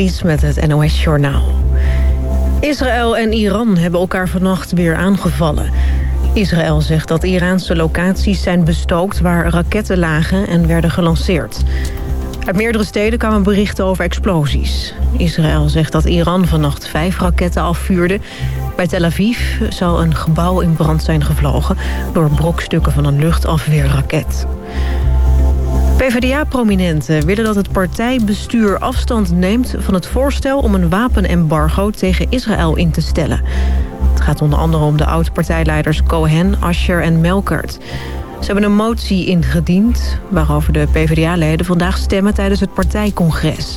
Met het NOS Journaal. Israël en Iran hebben elkaar vannacht weer aangevallen. Israël zegt dat Iraanse locaties zijn bestookt... waar raketten lagen en werden gelanceerd. Uit meerdere steden kwamen berichten over explosies. Israël zegt dat Iran vannacht vijf raketten afvuurde. Bij Tel Aviv zou een gebouw in brand zijn gevlogen... door brokstukken van een luchtafweerraket. PvdA-prominenten willen dat het partijbestuur afstand neemt... van het voorstel om een wapenembargo tegen Israël in te stellen. Het gaat onder andere om de oud-partijleiders Cohen, Ascher en Melkert. Ze hebben een motie ingediend... waarover de PvdA-leden vandaag stemmen tijdens het partijcongres.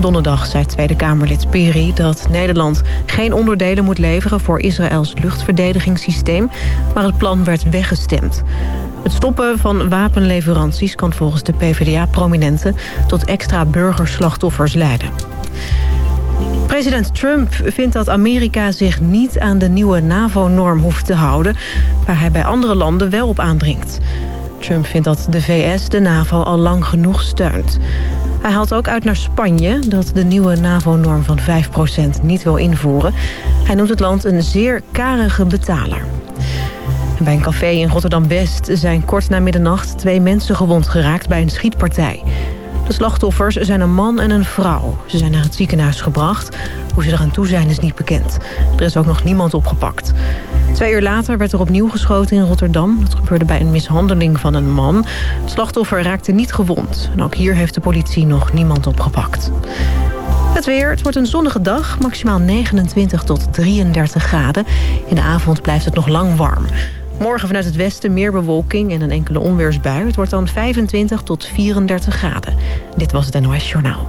Donderdag zei Tweede Kamerlid Peri dat Nederland geen onderdelen moet leveren... voor Israëls luchtverdedigingssysteem, maar het plan werd weggestemd. Het stoppen van wapenleveranties kan volgens de PvdA-prominenten... tot extra burgerslachtoffers leiden. President Trump vindt dat Amerika zich niet aan de nieuwe NAVO-norm hoeft te houden... waar hij bij andere landen wel op aandringt. Trump vindt dat de VS de NAVO al lang genoeg steunt. Hij haalt ook uit naar Spanje dat de nieuwe NAVO-norm van 5% niet wil invoeren. Hij noemt het land een zeer karige betaler. Bij een café in Rotterdam-West zijn kort na middernacht... twee mensen gewond geraakt bij een schietpartij. De slachtoffers zijn een man en een vrouw. Ze zijn naar het ziekenhuis gebracht. Hoe ze eraan toe zijn is niet bekend. Er is ook nog niemand opgepakt. Twee uur later werd er opnieuw geschoten in Rotterdam. Dat gebeurde bij een mishandeling van een man. Het slachtoffer raakte niet gewond. En ook hier heeft de politie nog niemand opgepakt. Het weer, het wordt een zonnige dag, maximaal 29 tot 33 graden. In de avond blijft het nog lang warm. Morgen vanuit het westen meer bewolking en een enkele onweersbui. Het wordt dan 25 tot 34 graden. Dit was het NOS Journaal.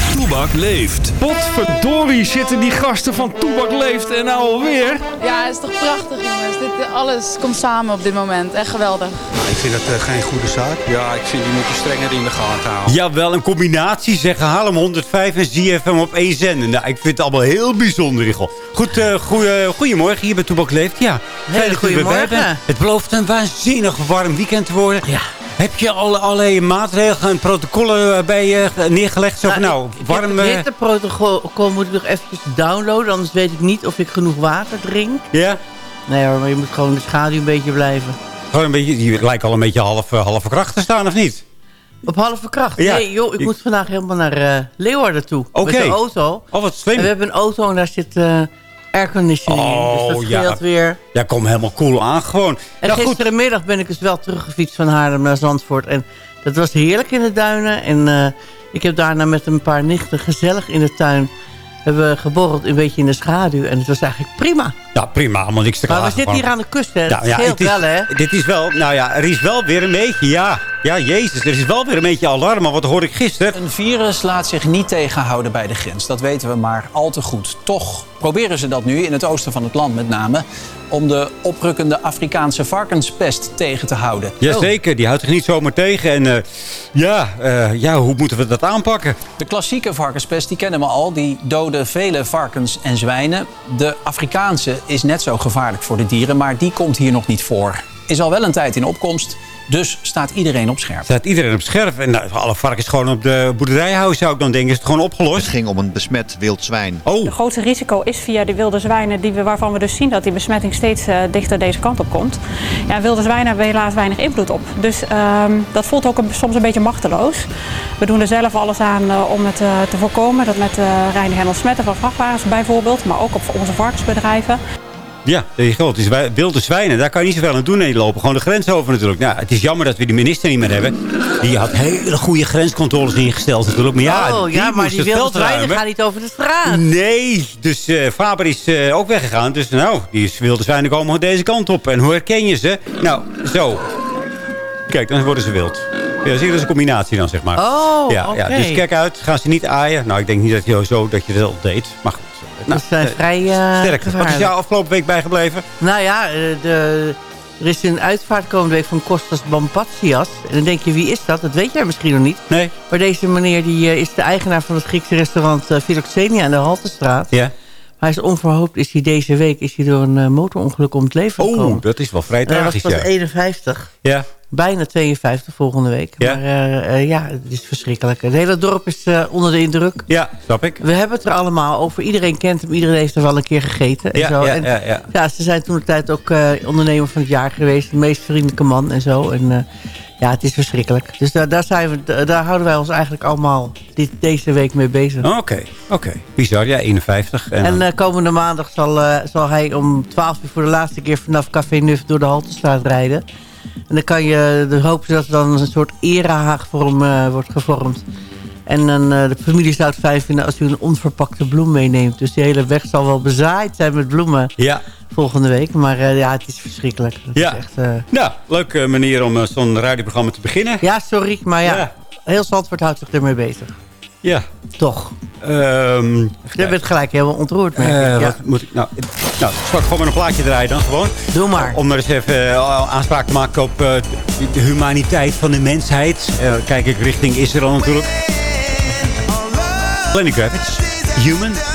Toebak leeft. Potverdorie zitten die gasten van Toebak leeft en nou alweer. Ja, het is toch prachtig jongens. Dit, alles komt samen op dit moment. Echt geweldig. Nou, ik vind het uh, geen goede zaak. Ja, ik vind die moet je strenger in de gaten houden. Ja, wel een combinatie. Zeggen haal hem 105 en ZFM op één zender. Nou, ik vind het allemaal heel bijzonder. Goed, uh, goeie, goedemorgen hier bij Toebak leeft. Ja, hele goedemorgen. Het belooft een waanzinnig warm weekend te worden. Ja. Heb je al allerlei maatregelen en protocollen bij je neergelegd? Zo nou, nou ik, warm... Het protocol moet ik nog eventjes downloaden. Anders weet ik niet of ik genoeg water drink. Ja? Nee hoor, maar je moet gewoon de schaduw een beetje blijven. Gewoon een beetje, je lijkt al een beetje half, uh, halve kracht te staan, of niet? Op halve kracht? Ja. Nee, joh, ik moet vandaag helemaal naar uh, Leeuwarden toe. Oké. Met de auto. Oh, wat slim. En we hebben een auto en daar zit... Uh, airconditioning. Oh, dus dat scheelt ja. weer. Ja, kom helemaal cool aan gewoon. En nou, gisterenmiddag ben ik dus wel teruggefietst van Haarlem naar Zandvoort. En dat was heerlijk in de duinen. En uh, ik heb daarna met een paar nichten gezellig in de tuin hebben geborreld een beetje in de schaduw. En het was eigenlijk prima. Ja, prima. Allemaal niks te klagen. Maar we zitten hier aan de kust, hè. Ja, scheelt is, wel, hè. Dit is wel, nou ja, er is wel weer een beetje, ja. Ja, jezus, er is wel weer een beetje alarm. Maar wat hoorde ik gisteren? Een virus laat zich niet tegenhouden bij de grens. Dat weten we maar al te goed. Toch proberen ze dat nu, in het oosten van het land met name... om de oprukkende Afrikaanse varkenspest tegen te houden. Jazeker, die houdt zich niet zomaar tegen. En uh, ja, uh, ja, hoe moeten we dat aanpakken? De klassieke varkenspest, die kennen we al. Die doden vele varkens en zwijnen. De Afrikaanse is net zo gevaarlijk voor de dieren... maar die komt hier nog niet voor. Is al wel een tijd in opkomst... Dus staat iedereen op scherp. Staat iedereen op scherp. En nou, alle varkens gewoon op de boerderijhuis zou ik dan denken. Is het gewoon opgelost? Het ging om een besmet wild zwijn. Oh. Het grootste risico is via die wilde zwijnen die we, waarvan we dus zien dat die besmetting steeds uh, dichter deze kant op komt. Ja, wilde zwijnen hebben we helaas weinig invloed op. Dus um, dat voelt ook een, soms een beetje machteloos. We doen er zelf alles aan uh, om het uh, te voorkomen. Dat met reinigen en ontsmetten van vrachtwagens bijvoorbeeld. Maar ook op onze varkensbedrijven. Ja. Het is wij- wilde zwijnen. Daar kan je niet zoveel aan doen. Nee, die lopen gewoon de grens over natuurlijk. Nou, het is jammer dat we die minister niet meer hebben. Die had hele goede grenscontroles ingesteld natuurlijk. Maar ja, oh, ja, maar die wilde zwijnen gaan niet over de straat. Nee, dus eh, Faber is eh, ook weggegaan. Dus nou, die wilde zwijnen komen deze kant op. En hoe herken je ze? Nou, zo. Kijk, dan worden ze wild. Ja, zie je, dat is een combinatie dan, zeg maar. Oh, ja, ja, dus kijk uit. Gaan ze niet aaien? Nou, ik denk niet dat je zo dat je dat deed. Maar goed. Nou, dat zijn eh, vrij eh, sterk. Wat is jou afgelopen week bijgebleven? Nou ja, eh, de, er is een uitvaart komende week van Kostas Bampatsias. En dan denk je, wie is dat? Dat weet jij misschien nog niet. Nee. Maar deze meneer die, eh, is de eigenaar van het Griekse restaurant uh, Philoxenia aan de Haltestraat. Ja. Hij is onverhoopt, is hij deze week is hij door een eh, motorongeluk om het leven gekomen. Oh, dat is wel vrij En hij was tragisch, pas ja. 51. Ja. Bijna 52 volgende week. Ja. Maar eh, eh, ja, het is verschrikkelijk. Het hele dorp is eh, onder de indruk. Ja, snap ik. We hebben het er allemaal over. Iedereen kent hem. Iedereen heeft er wel een keer gegeten. En Ja, zo. ja, en, ja, ja. ze zijn toen de tijd ook ondernemer van het jaar geweest. De meest vriendelijke man en zo. En ja, het is verschrikkelijk. Dus daar, daar, zijn we, da- daar houden wij ons eigenlijk allemaal dit, deze week mee bezig. Oké, oké. Bizar, ja, 51. En, En komende maandag zal, zal hij om 12 uur voor de laatste keer vanaf Café Nuf door de Haltestraat rijden. En dan kan je dan hopen dat er dan een soort hem eh, wordt gevormd. En dan, eh, de familie zou het fijn vinden als u een onverpakte bloem meeneemt. Dus die hele weg zal wel bezaaid zijn met bloemen ja. volgende week. Maar eh, ja, het is verschrikkelijk. Dat Ja. Is echt, Nou, leuke manier om zo'n radioprogramma te beginnen. ja, sorry, maar ja, Ja. heel Zandvoort houdt zich ermee bezig. Ja. Toch. Ehm Je bent gelijk helemaal ontroerd. merk ik, ja. wat moet ik nou? Nou, zal ik gewoon maar een plaatje draaien dan gewoon. Doe maar. Om maar eens even eh, aanspraak te maken op eh, de humaniteit van de mensheid. Eh, kijk ik richting Israël natuurlijk. Lenny Kravitz, Human.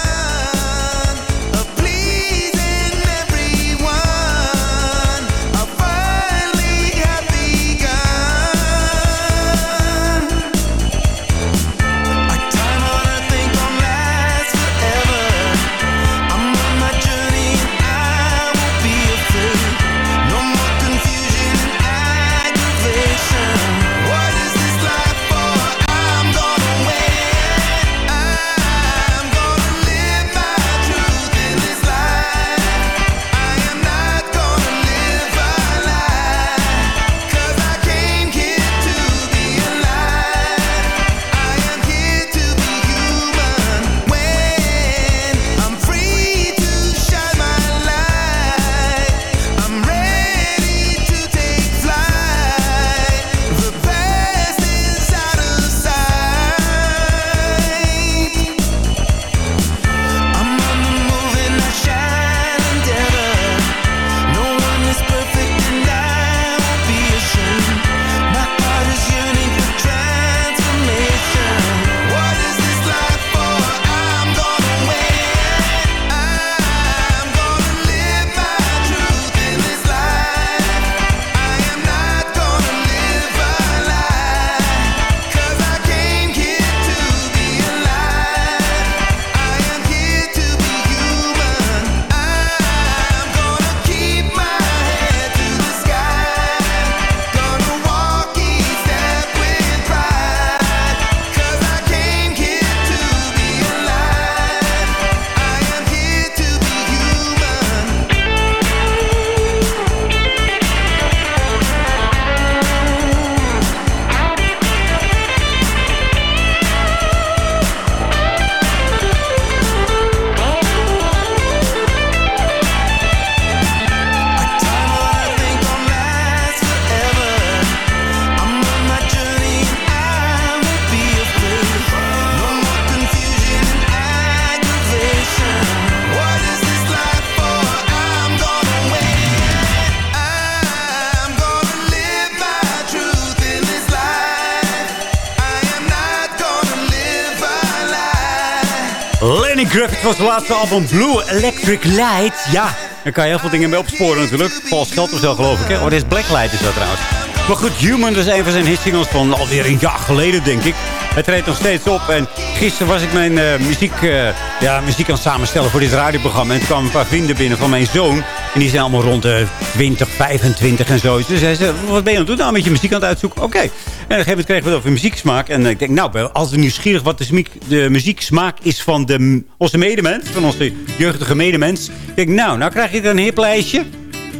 Was het laatste album Blue Electric Light. Ja, daar kan je heel veel dingen mee opsporen natuurlijk. Vals geld zo geloof ik. Hè? Oh, dit is Blacklight is dat trouwens. Maar goed, Human dat is een van zijn hitsingles van alweer een jaar geleden denk ik. Het treedt nog steeds op. En gisteren was ik mijn eh, muziek, eh, ja, muziek aan het samenstellen voor dit radioprogramma. En toen kwamen een paar vrienden binnen van mijn zoon. En die zijn allemaal rond de 20, 25 en zo. Dus hij zei, wat ben je aan het doen? Nou, met je muziek aan het uitzoeken. Oké. En op een gegeven moment kregen we het over muzieksmaak. En ik denk, nou, ik ben altijd nieuwsgierig wat de, de muzieksmaak is van de, onze medemens. Van onze jeugdige medemens. Ik denk, nou, nou krijg ik een hiplijstje.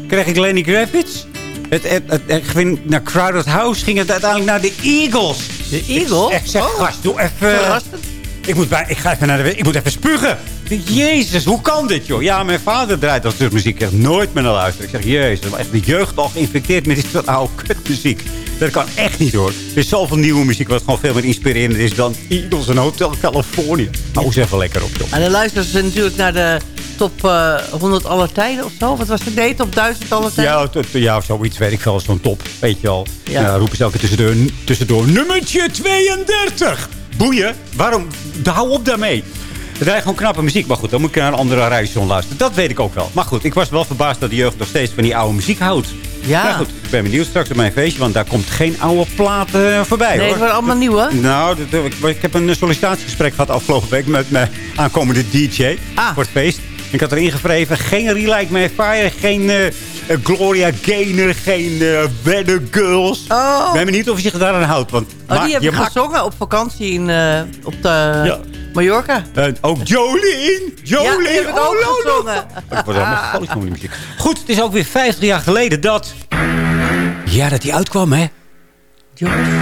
Krijg ik Lenny Kravitz. Het, het, het, het ging naar Crowded House ging het uiteindelijk naar de Eagles. De Eagles? Echt, zeg, Oh. gast, doe even... Verrassend. Ik moet, bij, ik ga even naar de... Ik moet even spugen. Jezus, hoe kan dit, joh? Ja, mijn vader draait dat soort muziek echt nooit meer naar luisteren. Ik zeg, jezus, maar echt de jeugd al geïnfecteerd met dit soort oude kutmuziek. Dat kan echt niet, hoor. Er is zoveel nieuwe muziek wat gewoon veel meer inspirerend is dan Eagles en Hotel California. Hou eens even lekker op, joh. En dan luisteren ze natuurlijk naar de top eh, 100 aller tijden of zo. Wat was het? Nee, top 1000 aller tijden. Ja, ja, zoiets weet ik wel. Zo'n top, weet je al. Ja. Ja. roepen ze elke tussendoor, tussendoor. Nummertje 32! Boeien. Waarom? Hou op daarmee. Het rijdt gewoon knappe muziek. Maar goed, dan moet ik naar een andere radiostation luisteren. Dat weet ik ook wel. Maar goed, ik was wel verbaasd dat de jeugd nog steeds van die oude muziek houdt. Ja. Nou goed, ik ben benieuwd straks op mijn feestje. Want daar komt geen oude plaat eh, voorbij, Nee, hoor. het allemaal nieuwe. Nou, ik, heb een sollicitatiegesprek gehad afgelopen week met mijn aankomende DJ Ah. voor het feest. Ik had erin gevreven, geen Relight My Fire, geen eh, eh, Gloria Gaynor, geen uh, Girls. Oh. Ik ben benieuwd of hij zich daaraan houdt. Want Oh, maar die hebben je mag- gezongen op vakantie in, op de Ja. Mallorca. Eh, ook Jolene! Jolene! Ja, die heb ik oh, ook gezongen. Ik word helemaal gallig van die muziek. Goed, het is ook weer 50 jaar geleden dat... Ja, dat hij uitkwam, hè?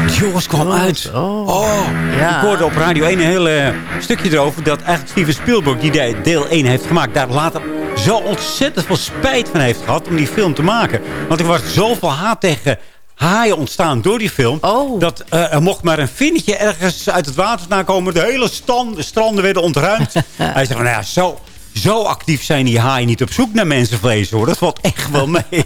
Jaws kwam uit. Oh. Ja. Ik hoorde op Radio 1 een heel eh, stukje erover... dat eigenlijk Steven Spielberg, die de- deel 1 heeft gemaakt... daar later zo ontzettend veel spijt van heeft gehad om die film te maken. Want er was zoveel haat tegen haaien ontstaan door die film... Oh. dat eh, er mocht maar een vinnetje ergens uit het water vandaan komen. De hele stand, de stranden werden ontruimd. Hij zegt van, nou ja, zo, zo actief zijn die haaien niet op zoek naar mensenvlees, hoor. Dat valt echt wel mee.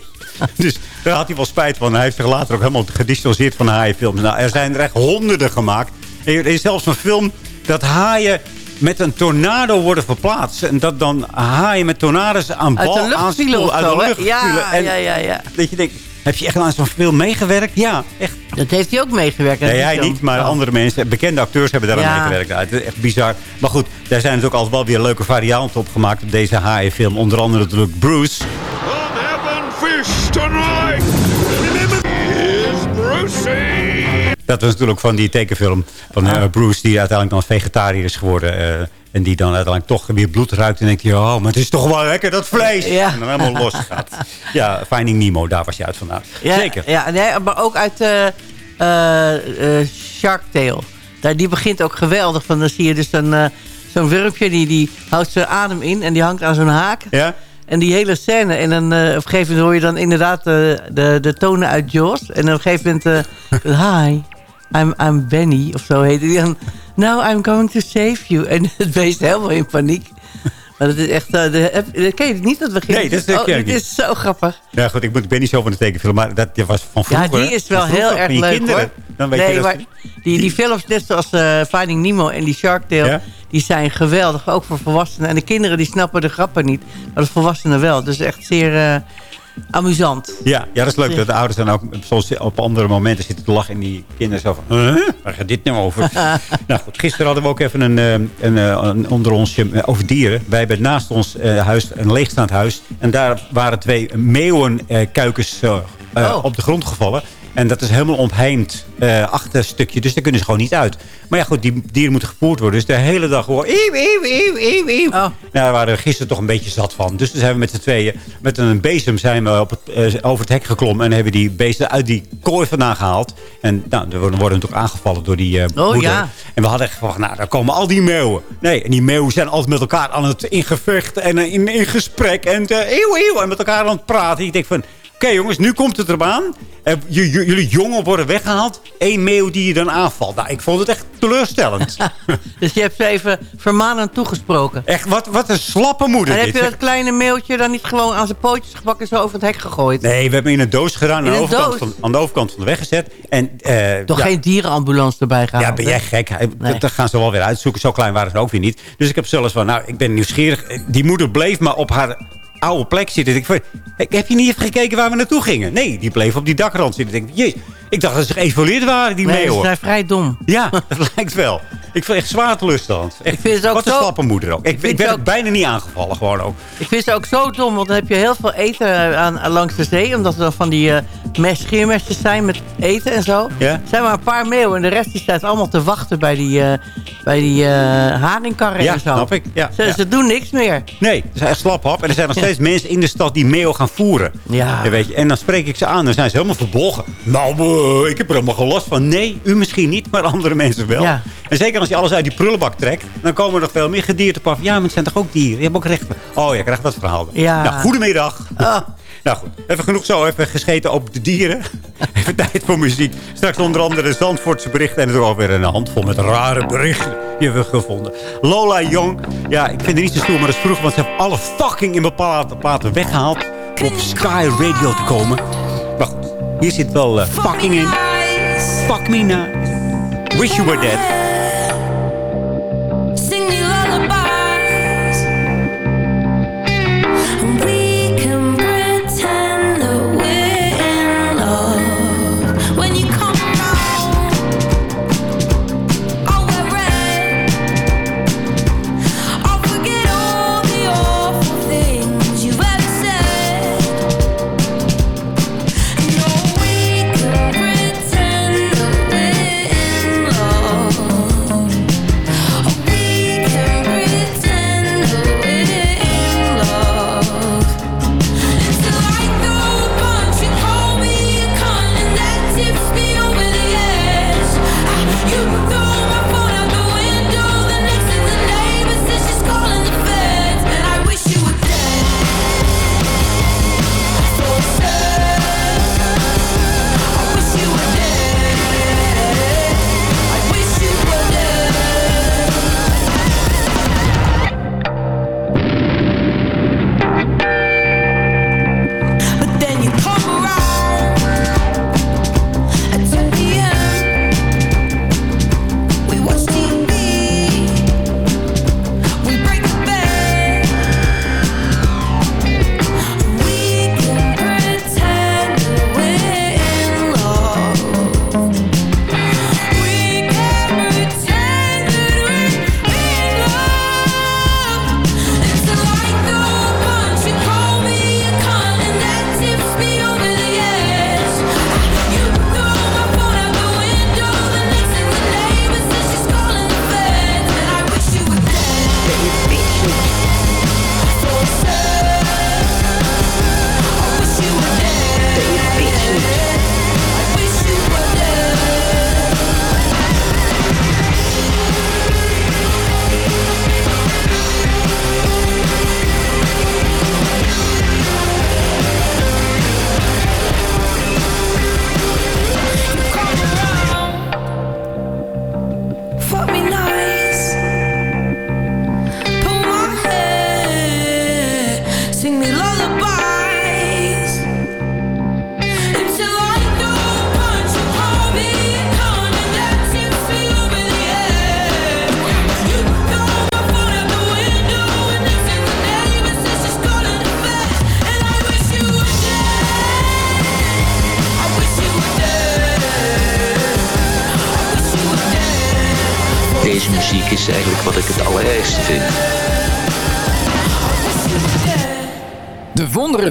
Dus daar had hij wel spijt van. Hij heeft zich later ook helemaal gedistanceerd van haaienfilms. Nou, er zijn er echt honderden gemaakt. Er is zelfs een film dat haaien met een tornado worden verplaatst. En dat dan haaien met tornado's aan Uit bal de lucht vielen aanspoelen, of uit de lucht Ja, ja, ja, ja. Dat je denkt, heb je echt aan zo'n film meegewerkt? Ja, echt. Dat heeft hij ook meegewerkt. Nee, hij film. niet, maar Oh. andere mensen, bekende acteurs hebben daar aan Ja. meegewerkt. Ja, het is echt bizar. Maar goed, daar zijn natuurlijk altijd wel weer leuke varianten op gemaakt op deze haaien-film. Onder andere natuurlijk Bruce. fish tonight. Remember, here's Brucey. Dat was natuurlijk van die tekenfilm van Ah. eh, Bruce... die uiteindelijk dan vegetariër is geworden. eh, en die dan uiteindelijk toch weer bloed ruikt. En denkt hij, oh, maar het is toch wel lekker, dat vlees. Ja. En dan helemaal los gaat. Ja, Finding Nemo, daar was je uit vandaan. Ja, Zeker. Ja, nee, maar ook uit eh, Shark Tale. Daar, die begint ook geweldig. Van, dan zie je dus een, zo'n wurmpje, die, die houdt zijn adem in... en die hangt aan zo'n haak. Ja? En die hele scène. En dan op een gegeven moment hoor je dan inderdaad eh, de, de tonen uit Jaws. En op een gegeven moment... Hi, I'm, I'm Benny. Of zo heet hij dan. Now I'm going to save you. En het beest helemaal in paniek. Maar dat is echt... eh, de, dat ken je niet, dat begin? Nee, dat ken oh, dit is zo grappig. Ja, goed, ik ben- ik ben niet zo van de tekenfilm, maar dat dat was van Ja, vroeger. die is wel heel erg leuk kinderen. hoor. Dan weet nee, je dat maar die, die films, net zoals eh, Finding Nemo en die Shark Tale... Ja? die zijn geweldig, ook voor volwassenen. En de kinderen die snappen de grappen niet, maar de volwassenen wel. Dus echt zeer eh, amusant. Ja, ja, dat is leuk. Dat de ouders dan ook soms op andere momenten zitten te lachen. En die kinderen zo van, huh? waar gaat dit nou over? nou goed, gisteren hadden we ook even een, eh, een, eh, een onder onsje eh, over dieren. Wij hebben naast ons huis een leegstaand huis. En daar waren twee meeuwenkuikens Oh. op de grond gevallen. En dat is helemaal omheimd eh achterstukje. Dus daar kunnen ze gewoon niet uit. Maar ja, goed, die dieren moeten gevoerd worden. Dus de hele dag gewoon... Iep, iep, iep, iep. Oh. Nou, daar waren we gisteren toch een beetje zat van. Dus toen zijn we met z'n tweeën... met een bezem zijn we op het, eh, over het hek geklommen... en hebben die beesten uit die kooi vandaan gehaald. En nou, we worden natuurlijk aangevallen door die eh Oh, ja. En we hadden echt van, nou, daar komen al die meeuwen. Nee, en die meeuwen zijn altijd met elkaar aan het ingevecht... en in, in gesprek en uh, eeuw, eeuw, en met elkaar aan het praten. Ik denk van... Oké jongens, nu komt het eraan. Eh, jullie jongen worden weggehaald. Eén meeuw die je dan aanvalt. Nou, ik vond het echt teleurstellend. Dus je hebt ze even vermanend toegesproken. echt, wat, wat een slappe moeder En heb dit. je zeg. dat kleine mailtje dan niet gewoon aan zijn pootjes gepakt... en zo over het hek gegooid? Nee, we hebben in een doos gedaan. Aan de, overkant van, aan de overkant van de weg gezet. En, eh, Toch ja, geen dierenambulance erbij gehaald? Ja, ben jij gek? Nee. Dat gaan ze wel weer uitzoeken. Zo klein waren ze ook weer niet. Dus ik heb zelfs van, nou, ik ben nieuwsgierig. Die moeder bleef maar op haar oude plek zitten. Ik van, heb je niet even gekeken waar we naartoe gingen? Nee, die bleef op die dakrand zitten. Ik denk, jee. Ik dacht dat ze geëvolueerd waren, die Nee, ze meeuwen. zijn vrij dom. Ja, dat lijkt wel. Ik vind echt zwaar teleurstellend. Ik vind het ook wat een zo- slappe moeder ook. Ik, het ook bijna niet aangevallen, gewoon ook. Ik vind ze ook zo dom, want dan heb je heel veel eten aan, langs de zee. Omdat er dan van die scheermesjes zijn met eten en zo. Ja? Er zijn maar een paar meeuwen en de rest die staat allemaal te wachten bij die, eh bij die eh, haringkarren Ja, en zo. snap ik. Ja, ze, ja. ze doen niks meer. Nee, ze zijn echt slaphap. En er zijn nog steeds mensen in de stad die meeuwen gaan voeren. Ja. weet je. En dan spreek ik ze aan. Dan zijn ze helemaal verbolgen. Nou, eh, ik heb er helemaal geen last van. Nee, u misschien niet, maar andere mensen wel. Ja. En zeker als je alles uit die prullenbak trekt. Dan komen er nog veel meer gedierte op af. Ja, maar het zijn toch ook dieren? Je hebt ook recht. Oh, je krijgt dat verhaal. dan. Ja. Nou, goedemiddag. Ah. Nou goed, even genoeg zo. Even gescheten op de dieren. Even tijd voor muziek. Straks onder andere de Zandvoortse berichten. En er is alweer een handvol met rare berichten. Die hebben we gevonden. Lola Young. Ja, ik vind het niet zo stoer, maar dat is vroeg. Want ze hebben alle fucking in bepaalde platen weggehaald. om Op Sky Radio te komen. Hier zit wel eh, fucking in. Fuck me nice. Wish you were dead.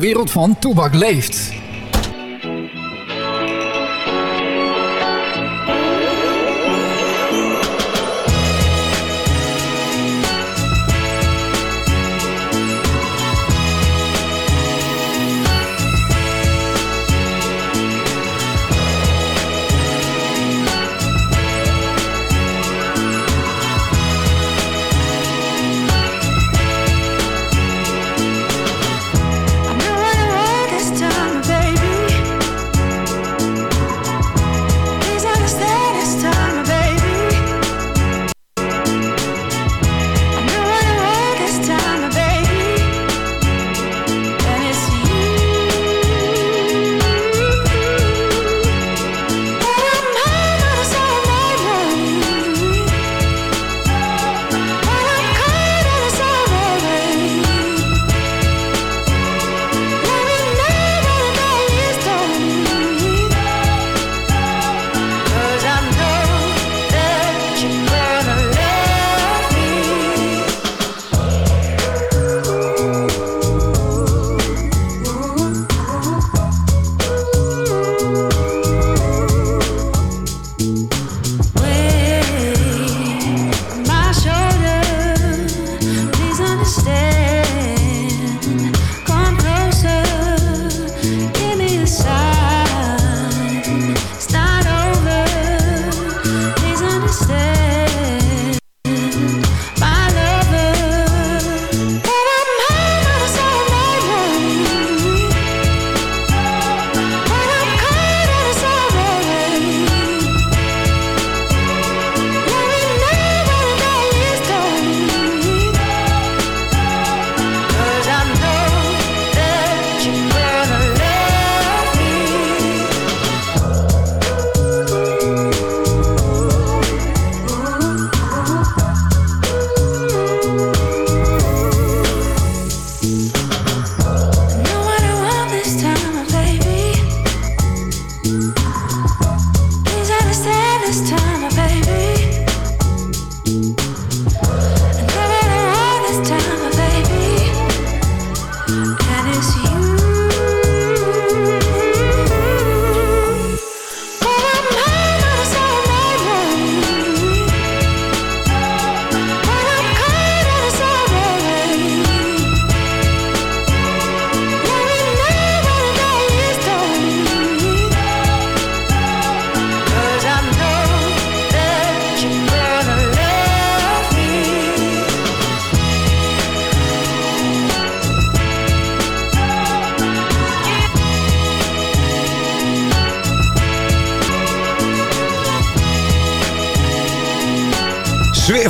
Wereld van Toebak leeft.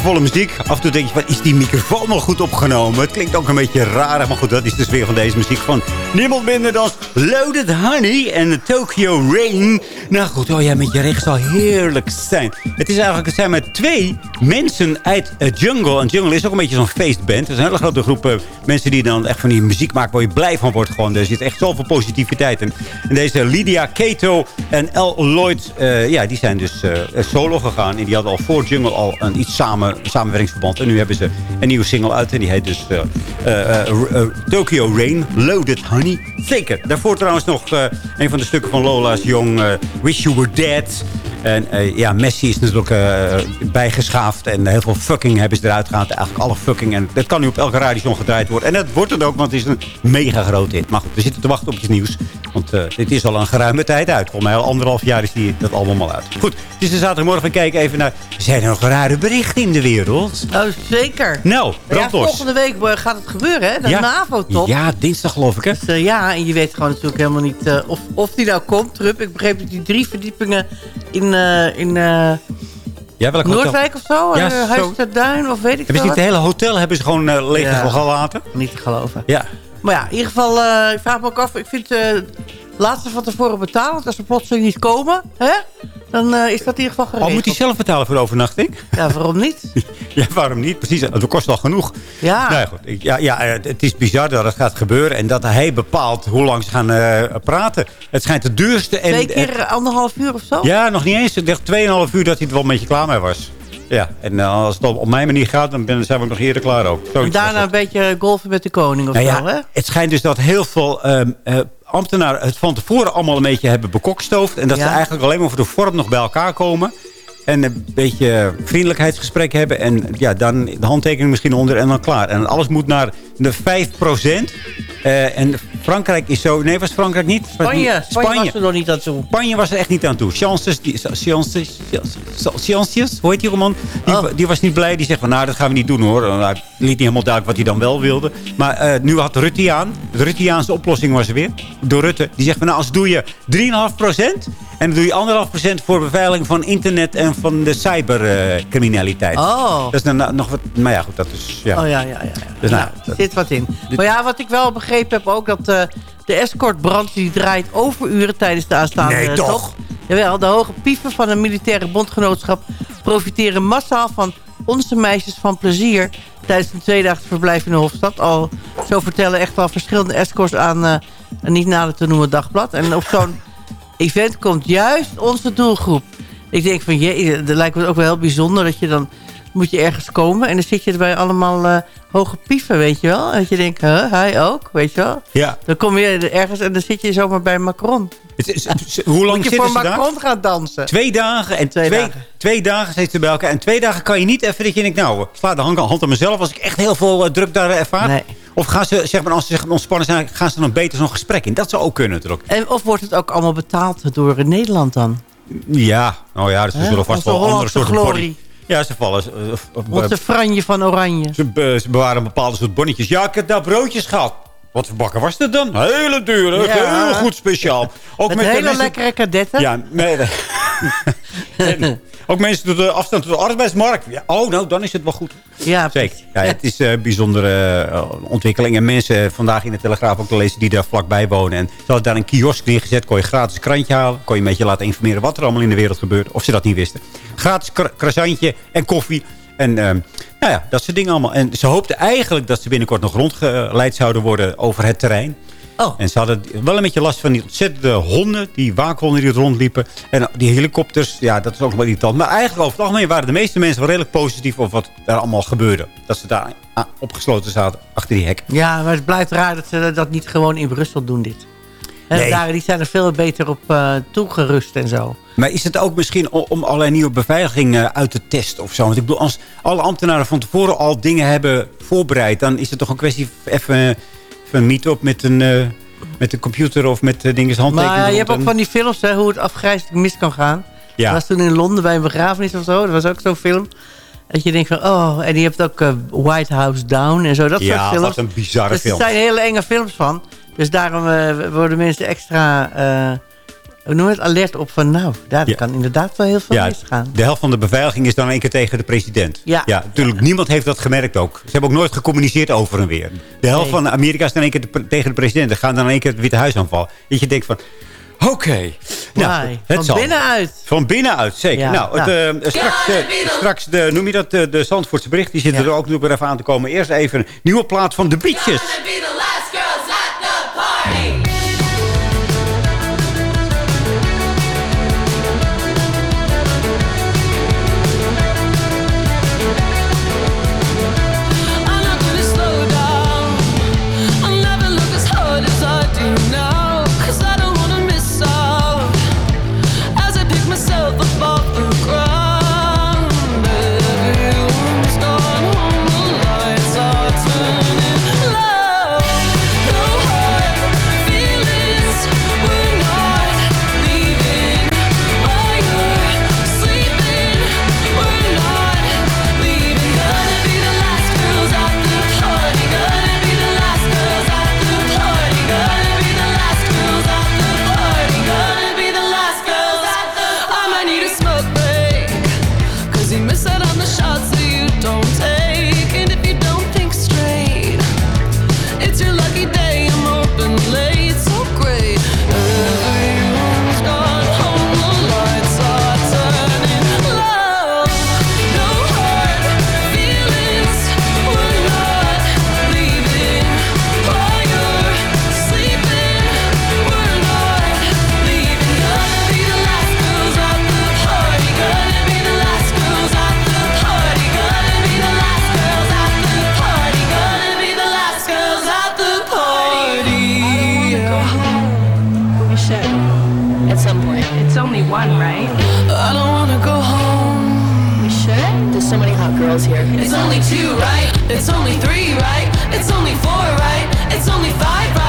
Sfeervolle muziek. Af en toe denk je van, is die microfoon wel goed opgenomen? Het klinkt ook een beetje raar, maar goed, dat is de sfeer van deze muziek van niemand minder dan Loaded Honey en Tokyo Rain. Nou goed, oh ja, met je regen zal heerlijk zijn. Het is eigenlijk, het zijn maar twee mensen uit Jungle. En Jungle is ook een beetje zo'n feestband. Het is een hele grote groep eh, mensen die dan echt van die muziek maken waar je blij van wordt gewoon. Er zit echt zoveel positiviteit in. En deze Lydia Kato en El Lloyd, eh, ja, die zijn dus eh, solo gegaan. En die hadden al voor Jungle al een iets samen, samenwerkingsverband. En nu hebben ze een nieuwe single uit. En die heet dus Tokyo Rain, Loaded Honey. Zeker. Daarvoor trouwens nog een van de stukken van Lola's eh, Wish You Were Dead. En eh, ja, Messi is natuurlijk eh, bijgeschaafd. En heel veel fucking hebben ze eruit gehaald. Eigenlijk alle fucking. En dat kan nu op elke radio gedraaid worden. En dat wordt het ook, want het is een mega groot hit. Maar goed, we zitten te wachten op iets nieuws. Want eh, dit is al een geruime tijd uit. Volgens mij al anderhalf jaar is die, dat album al uit. Goed, het is de zaterdagmorgen. We kijken even naar... Zijn er nog rare berichten in de wereld? Oh, zeker. Nou, Ja, brand los. volgende week gaat het gebeuren, hè? De Ja. NAVO-top. Ja, dinsdag geloof ik, hè? Dus, ja, en je weet gewoon natuurlijk helemaal niet of, of die nou komt, Trup. Ik begreep dat die drie verdiepingen in, eh, in eh, Ja, welk hotel? Noordwijk of zo, Ja, eh, zo. Huis ter Duin of weet ik Hebben ze veel niet het hele hotel hebben ze gewoon eh, leeg Ja. gelaten? Niet te geloven. Ja. Maar ja, in ieder geval, eh, ik vraag me ook af. Ik vind eh laat ze van tevoren betalen. Want als ze plotseling niet komen, hè, dan eh, is dat in ieder geval geregeld. Oh, moet hij zelf betalen voor de overnachting? Ja, waarom niet? Ja, waarom niet? Precies, het kost al genoeg. Ja. Nou ja, goed. Ik- Ja, ja, eh, het is bizar dat het gaat gebeuren. En dat hij bepaalt hoe lang ze gaan eh, praten. Het schijnt de duurste... En, Twee keer anderhalf uur of zo? Ja, nog niet eens. Ik dacht 2,5 uur dat hij er wel een beetje klaar mee was. Ja, en als het op, mijn manier gaat, dan ben, zijn we nog eerder klaar ook. En Zoiets daarna een beetje golfen met de koning of Nou zo, ja, hè? het schijnt dus dat heel veel ehm, eh, ambtenaren het van tevoren allemaal een beetje hebben bekokstoofd. En dat Ja. ze eigenlijk alleen maar voor de vorm nog bij elkaar komen. En een beetje vriendelijkheidsgesprek hebben. En ja, dan de handtekening misschien onder en dan klaar. En alles moet naar de 5%. Eh, en Frankrijk is zo... Nee, was Frankrijk niet? Spanje, Spanje was er nog niet aan toe. Spanje was er echt niet aan toe. Chances, die, Chances, Chances, hoe heet die man? Die, Oh. die was niet blij. Die zegt van, nou, dat gaan we niet doen hoor. Hij liet niet helemaal duidelijk wat hij dan wel wilde. Maar eh, nu had Rutte aan. De Rutteaanse oplossing was er weer. Door Rutte. Die zegt van, nou, als doe je 3,5%. En dan doe je 1,5% voor beveiliging van internet en van de cybercriminaliteit. Oh. Dat is dan nog wat... Maar ja, goed, dat is... Ja. Oh ja, ja, ja. ja. Dus nou, Er zit wat in. Maar ja, wat ik wel begrepen heb ook, dat eh, de escortbrand die draait overuren tijdens de aanstaande Nee, eh, toch? Jawel, de hoge pieven van een militaire bondgenootschap profiteren massaal van onze meisjes van plezier tijdens een tweedaagse verblijf in de Hofstad. Al zo vertellen echt al verschillende escorts aan eh, een niet nader te noemen dagblad. En op zo'n event komt juist onze doelgroep. Ik denk van, je, dat lijkt me ook wel heel bijzonder dat je dan moet je ergens komen en dan zit je erbij allemaal eh, hoge pieven, weet je wel. En dat je denkt, huh, hij ook, weet je wel. Ja. Dan kom je ergens en dan zit je zomaar bij Macron. Het is- het is- hoe lang Moet je voor ze daar? Macron gaan dansen. Twee dagen. En Twee twee, dagen. twee dagen zitten ze bij elkaar. En twee dagen kan je niet even dat je denkt... nou, sla de hand, hand aan mezelf als ik echt heel veel eh, druk daar ervaar. Nee. Of gaan ze, zeg maar, als ze zich ontspannen zijn... gaan ze dan beter zo'n gesprek in. Dat zou ook kunnen natuurlijk. En, of wordt het ook allemaal betaald door Nederland dan? Ja, nou ja, dus zullen vast wel andere soorten glorie. Ja, ze vallen... eh, of- Onze franje van Oranje. ze, be- ze bewaren een bepaalde soort bonnetjes. Ja, ik heb daar broodjes gehad. Wat voor bakken was dat dan? Hele dure, Ja. heel goed speciaal. Ook Met hele mensen- lekkere kadetten. Ja, nee. En ook mensen door de afstand tot de arbeidsmarkt. Ja, oh, nou, dan is het wel goed. Ja, Zeker. Ja, het is een bijzondere eh, ontwikkeling. En mensen eh, vandaag in de Telegraaf ook te lezen die daar vlakbij wonen. En ze hadden daar een kiosk neergezet. Kon je gratis een krantje halen. Kon je een beetje laten informeren wat er allemaal in de wereld gebeurt. Of ze dat niet wisten. Gratis kra- croissantje en koffie. En ehm, nou ja, dat soort dingen allemaal. En ze hoopten eigenlijk dat ze binnenkort nog rondgeleid zouden worden over het terrein. Oh. En ze hadden wel een beetje last van die ontzettende honden. Die waakhonden die rondliepen. En die helikopters, ja, dat is ook wel irritant. Maar eigenlijk over het algemeen waren de meeste mensen wel redelijk positief... over wat daar allemaal gebeurde. Dat ze daar opgesloten zaten achter die hek. Ja, maar het blijft raar dat ze dat niet gewoon in Brussel doen, dit. Nee. Daar, die zijn er veel beter op eh, toegerust en zo. Maar is het ook misschien om allerlei nieuwe beveiliging eh, uit te testen of zo? Want ik bedoel, als alle ambtenaren van tevoren al dingen hebben voorbereid... dan is het toch een kwestie even, een meet-up met een, eh, met een computer of met uh, dingen handtekeningen. Maar je hebt ook van die films, hè, hoe het afgrijzelijk mis kan gaan. Ja. Dat was toen in Londen bij een begrafenis of zo. Dat was ook zo'n film. Dat je denkt van, oh, en die hebt ook eh, White House Down en zo. Dat Ja, soort films. wat een bizarre dus film. Er zijn hele enge films van. Dus daarom eh, worden mensen extra eh, we noemen het alert op van... nou, daar kan inderdaad wel heel veel Ja, misgaan. de helft van de beveiliging is dan in één keer tegen de president. Ja. natuurlijk. Niemand heeft dat gemerkt ook. Ze hebben ook nooit gecommuniceerd over en weer. De helft Nee. van Amerika is dan in één keer de- tegen de president. Dan gaan dan in één keer het Witte Huis aanvallen. Dat je denkt van... Oké. Why? Van zal. binnenuit. Van binnenuit, zeker. Ja, nou, het, nou. eh, straks, straks de, noem je dat, de, de Zandvoortse bericht. Die zitten er ook nog weer even aan te komen. Eerst even een nieuwe plaat van de. At some point. It's only one, right? I don't wanna go home. We should? There's so many hot girls here. It's only two, right? It's only three, right? It's only four, right? It's only five, right?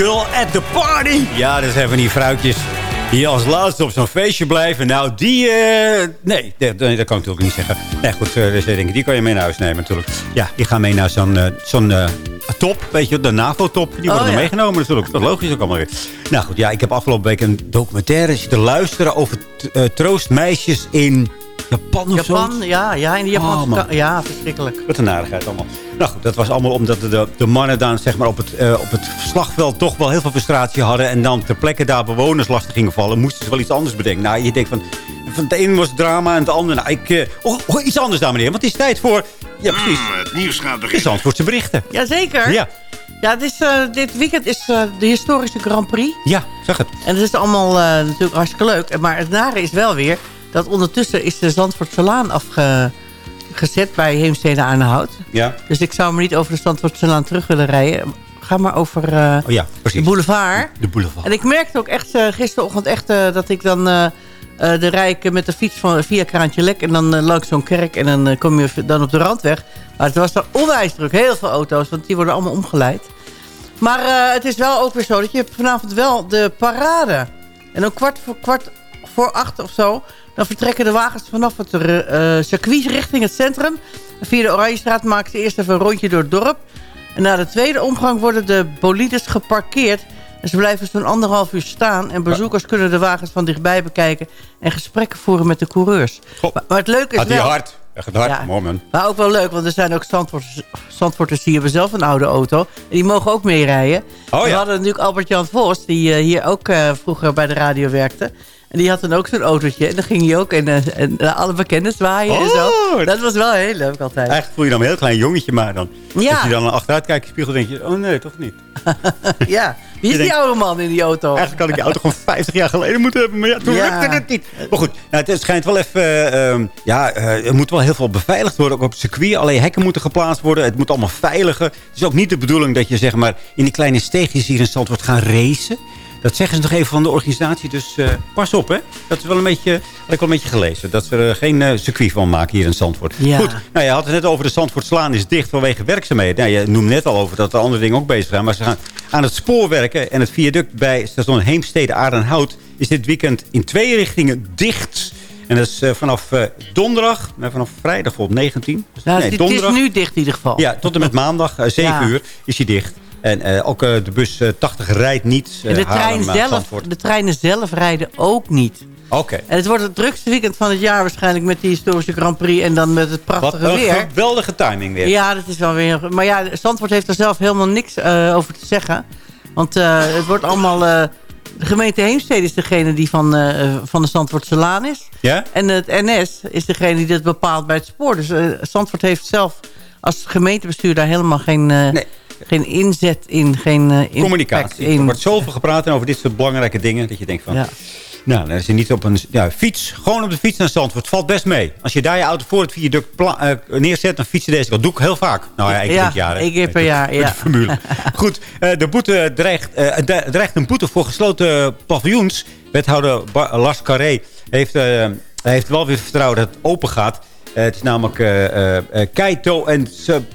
Girl at the party. Ja, dat zijn van die vrouwtjes die als laatste op zo'n feestje blijven. Nou, die... eh, nee, dat kan ik natuurlijk niet zeggen. Nee, goed, eh, dus die kan je mee naar huis nemen natuurlijk. Ja, die gaan mee naar zo'n eh, zo'n top, weet je, de NAVO-top. Die worden Oh, dan ja. meegenomen natuurlijk. Dat is logisch ook allemaal weer. Nou goed, ja, ik heb afgelopen week een documentaire zitten luisteren over troostmeisjes in Japan of zo. Japan, ja, ja, in de Japanse Oh, Ja, verschrikkelijk. Wat een narigheid allemaal. Nou goed, dat was allemaal omdat de, de mannen dan zeg maar, op, het, eh, op het slagveld toch wel heel veel frustratie hadden. En dan ter plekke daar bewoners lastig gingen vallen. Moesten ze wel iets anders bedenken. Nou, je denkt van, van het ene was drama en het andere. Nou, ik, eh, oh, oh, iets anders daar meneer. Want het is tijd voor, ja precies, het nieuws gaat beginnen. Zandvoortse berichten. Jazeker. Ja, Ja, het is, eh, dit weekend is eh, de historische Grand Prix. ja, zeg het. En het is allemaal eh, natuurlijk hartstikke leuk. Maar het nare is wel weer dat ondertussen is de Zandvoortselaan afgezet bij Heemstede aan de Hout. Ja, Dus ik zou me niet over de Zandvoortselaan terug willen rijden. Ga maar over eh, oh, ja de boulevard. De boulevard. En ik merkte ook echt eh, gisterochtend echt, eh, dat ik dan... de rij ik met de fiets van, via Kraantje Lek en dan langs zo'n kerk. En dan kom je dan op de randweg. Maar het was daar onwijs druk. Heel veel auto's, want die worden allemaal omgeleid. Maar het is wel ook weer zo dat je vanavond wel de parade. En om kwart voor, kwart voor acht of zo... dan vertrekken de wagens vanaf het eh, circuit richting het centrum. En via de Oranjestraat maken ze eerst even een rondje door het dorp. En na de tweede omgang worden de bolides geparkeerd... En ze blijven zo'n anderhalf uur staan. En bezoekers kunnen de wagens van dichtbij bekijken. En gesprekken voeren met de coureurs. Maar, maar het leuke is hij wel... hard? Echt hard? Ja. Man. Maar ook wel leuk, want er zijn ook Zandvoorters, Zandvoorters die hebben zelf een oude auto. En die mogen ook meerijden. Oh, We hadden natuurlijk Albert-Jan Vos, die eh, hier ook eh, vroeger bij de radio werkte. En die had dan ook zo'n autootje. En dan ging hij ook en, eh, en eh, alle bekenden zwaaien en zo. Oh, Dat was wel heel leuk altijd. Eigenlijk voel je dan een heel klein jongetje maar dan. Ja. Als je dan achteruit kijkt in de spiegel denk je, oh nee, toch niet. ja, Wie is die oude man in die auto? Eigenlijk had ik die auto gewoon 50 jaar geleden moeten hebben. Maar ja, toen Ja. lukte het niet. Maar goed, nou, het schijnt wel even... eh, ehm, ja, eh, er moet wel heel veel beveiligd worden. Ook op het circuit. Allerlei hekken moeten geplaatst worden. Het moet allemaal veiliger. Het is ook niet de bedoeling dat je zeg maar, in die kleine steegjes hier in wordt gaan racen. Dat zeggen ze nog even van de organisatie. Dus eh, pas op, hè. Dat is wel een beetje, had ik wel een beetje gelezen. Dat ze er geen eh, circuit van maken hier in Zandvoort. Ja. Goed, nou, je had het net over de Zandvoortslaan is dicht vanwege werkzaamheden. Nou, je noemde net al over dat de andere dingen ook bezig zijn. Maar ze gaan aan het spoor werken. En het viaduct bij station Heemstede Aardenhout is dit weekend in twee richtingen dicht. En dat is eh, vanaf donderdag, nou, vanaf vrijdag bijvoorbeeld 19. Ja, nee, het, het is nu dicht in ieder geval. Ja, tot en met maandag, eh, 7 Ja. uur, is hij dicht. En eh, ook eh, de bus eh, 80 rijdt niet. eh, En de, trein eh, zelf, de treinen zelf rijden ook niet. Oké. En het wordt het drukste weekend van het jaar waarschijnlijk met die historische Grand Prix en dan met het Wat prachtige een weer. geweldige timing weer. Ja, dat is wel weer... Maar ja, Zandvoort heeft er zelf helemaal niks eh, over te zeggen. Want eh, het wordt allemaal... eh, de gemeente Heemstede is degene die van, eh, van de Zandvoortse Laan is. Ja? En het NS is degene die dit bepaalt bij het spoor. Dus eh, Zandvoort heeft zelf als gemeentebestuur daar helemaal geen, eh, geen inzet in. Geen eh, Communicatie. in. Er wordt zoveel gepraat over dit soort belangrijke dingen. Dat je denkt van... Ja. Nou, dan is je niet op een ja, fiets. Gewoon op de fiets naar Zandvoort. Valt best mee. Als je daar je auto voor het viaduct eh, neerzet... dan fiets je deze. Dat doe ik heel vaak. Nou ja, keer Ja, per jaar. één keer per jaar, ja. de formule. Goed, eh, de boete dreigt, dreigt een boete voor gesloten paviljoens. Wethouder Bar- Lars Carré heeft, heeft wel weer vertrouwen dat het open gaat. Het is namelijk Kaito en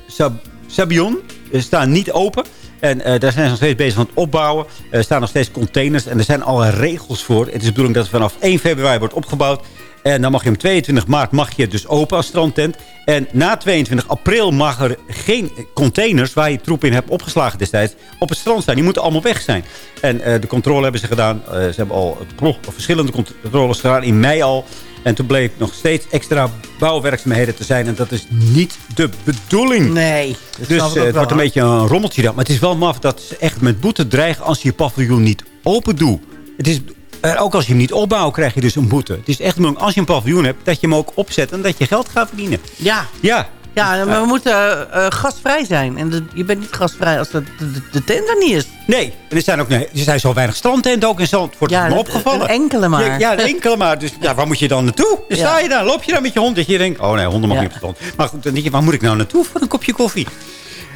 Sab Sabion. Staan niet open. En eh, daar zijn ze nog steeds bezig aan het opbouwen. Er staan nog steeds containers. En er zijn alle regels voor. Het is de bedoeling dat het vanaf 1 februari wordt opgebouwd. En dan mag je om 22 maart mag je dus open als strandtent. En na 22 april mag er geen containers waar je troep in hebt opgeslagen destijds op het strand zijn. Die moeten allemaal weg zijn. En eh, de controle hebben ze gedaan. Eh, ze hebben al verschillende controles gedaan in mei al. En toen bleek nog steeds extra bouwwerkzaamheden te zijn. En dat is niet de bedoeling. Nee. dat Dus eh, ook het wordt een beetje een rommeltje dan. Maar het is wel maf dat ze echt met boete dreigen als je je paviljoen niet open doet. Het is, eh, ook als je hem niet opbouwt, krijg je dus een boete. Het is echt belangrijk als je een paviljoen hebt, dat je hem ook opzet en dat je geld gaat verdienen. Ja. Ja. Ja, maar we moeten eh, gastvrij zijn. En de- je bent niet gastvrij als de, de, de tent er niet is. Nee, en er zijn ook nee, er zijn zo weinig strandtenten ook in Zandvoort. Ja, me opgevallen. een enkele maar. Ja, ja, een enkele maar. Dus ja, waar moet je dan naartoe? Dan sta je daar, loop je daar met je hond. Dat je denkt, oh nee, honden mag niet op strand. Maar goed, dan denk je, waar moet ik nou naartoe voor een kopje koffie?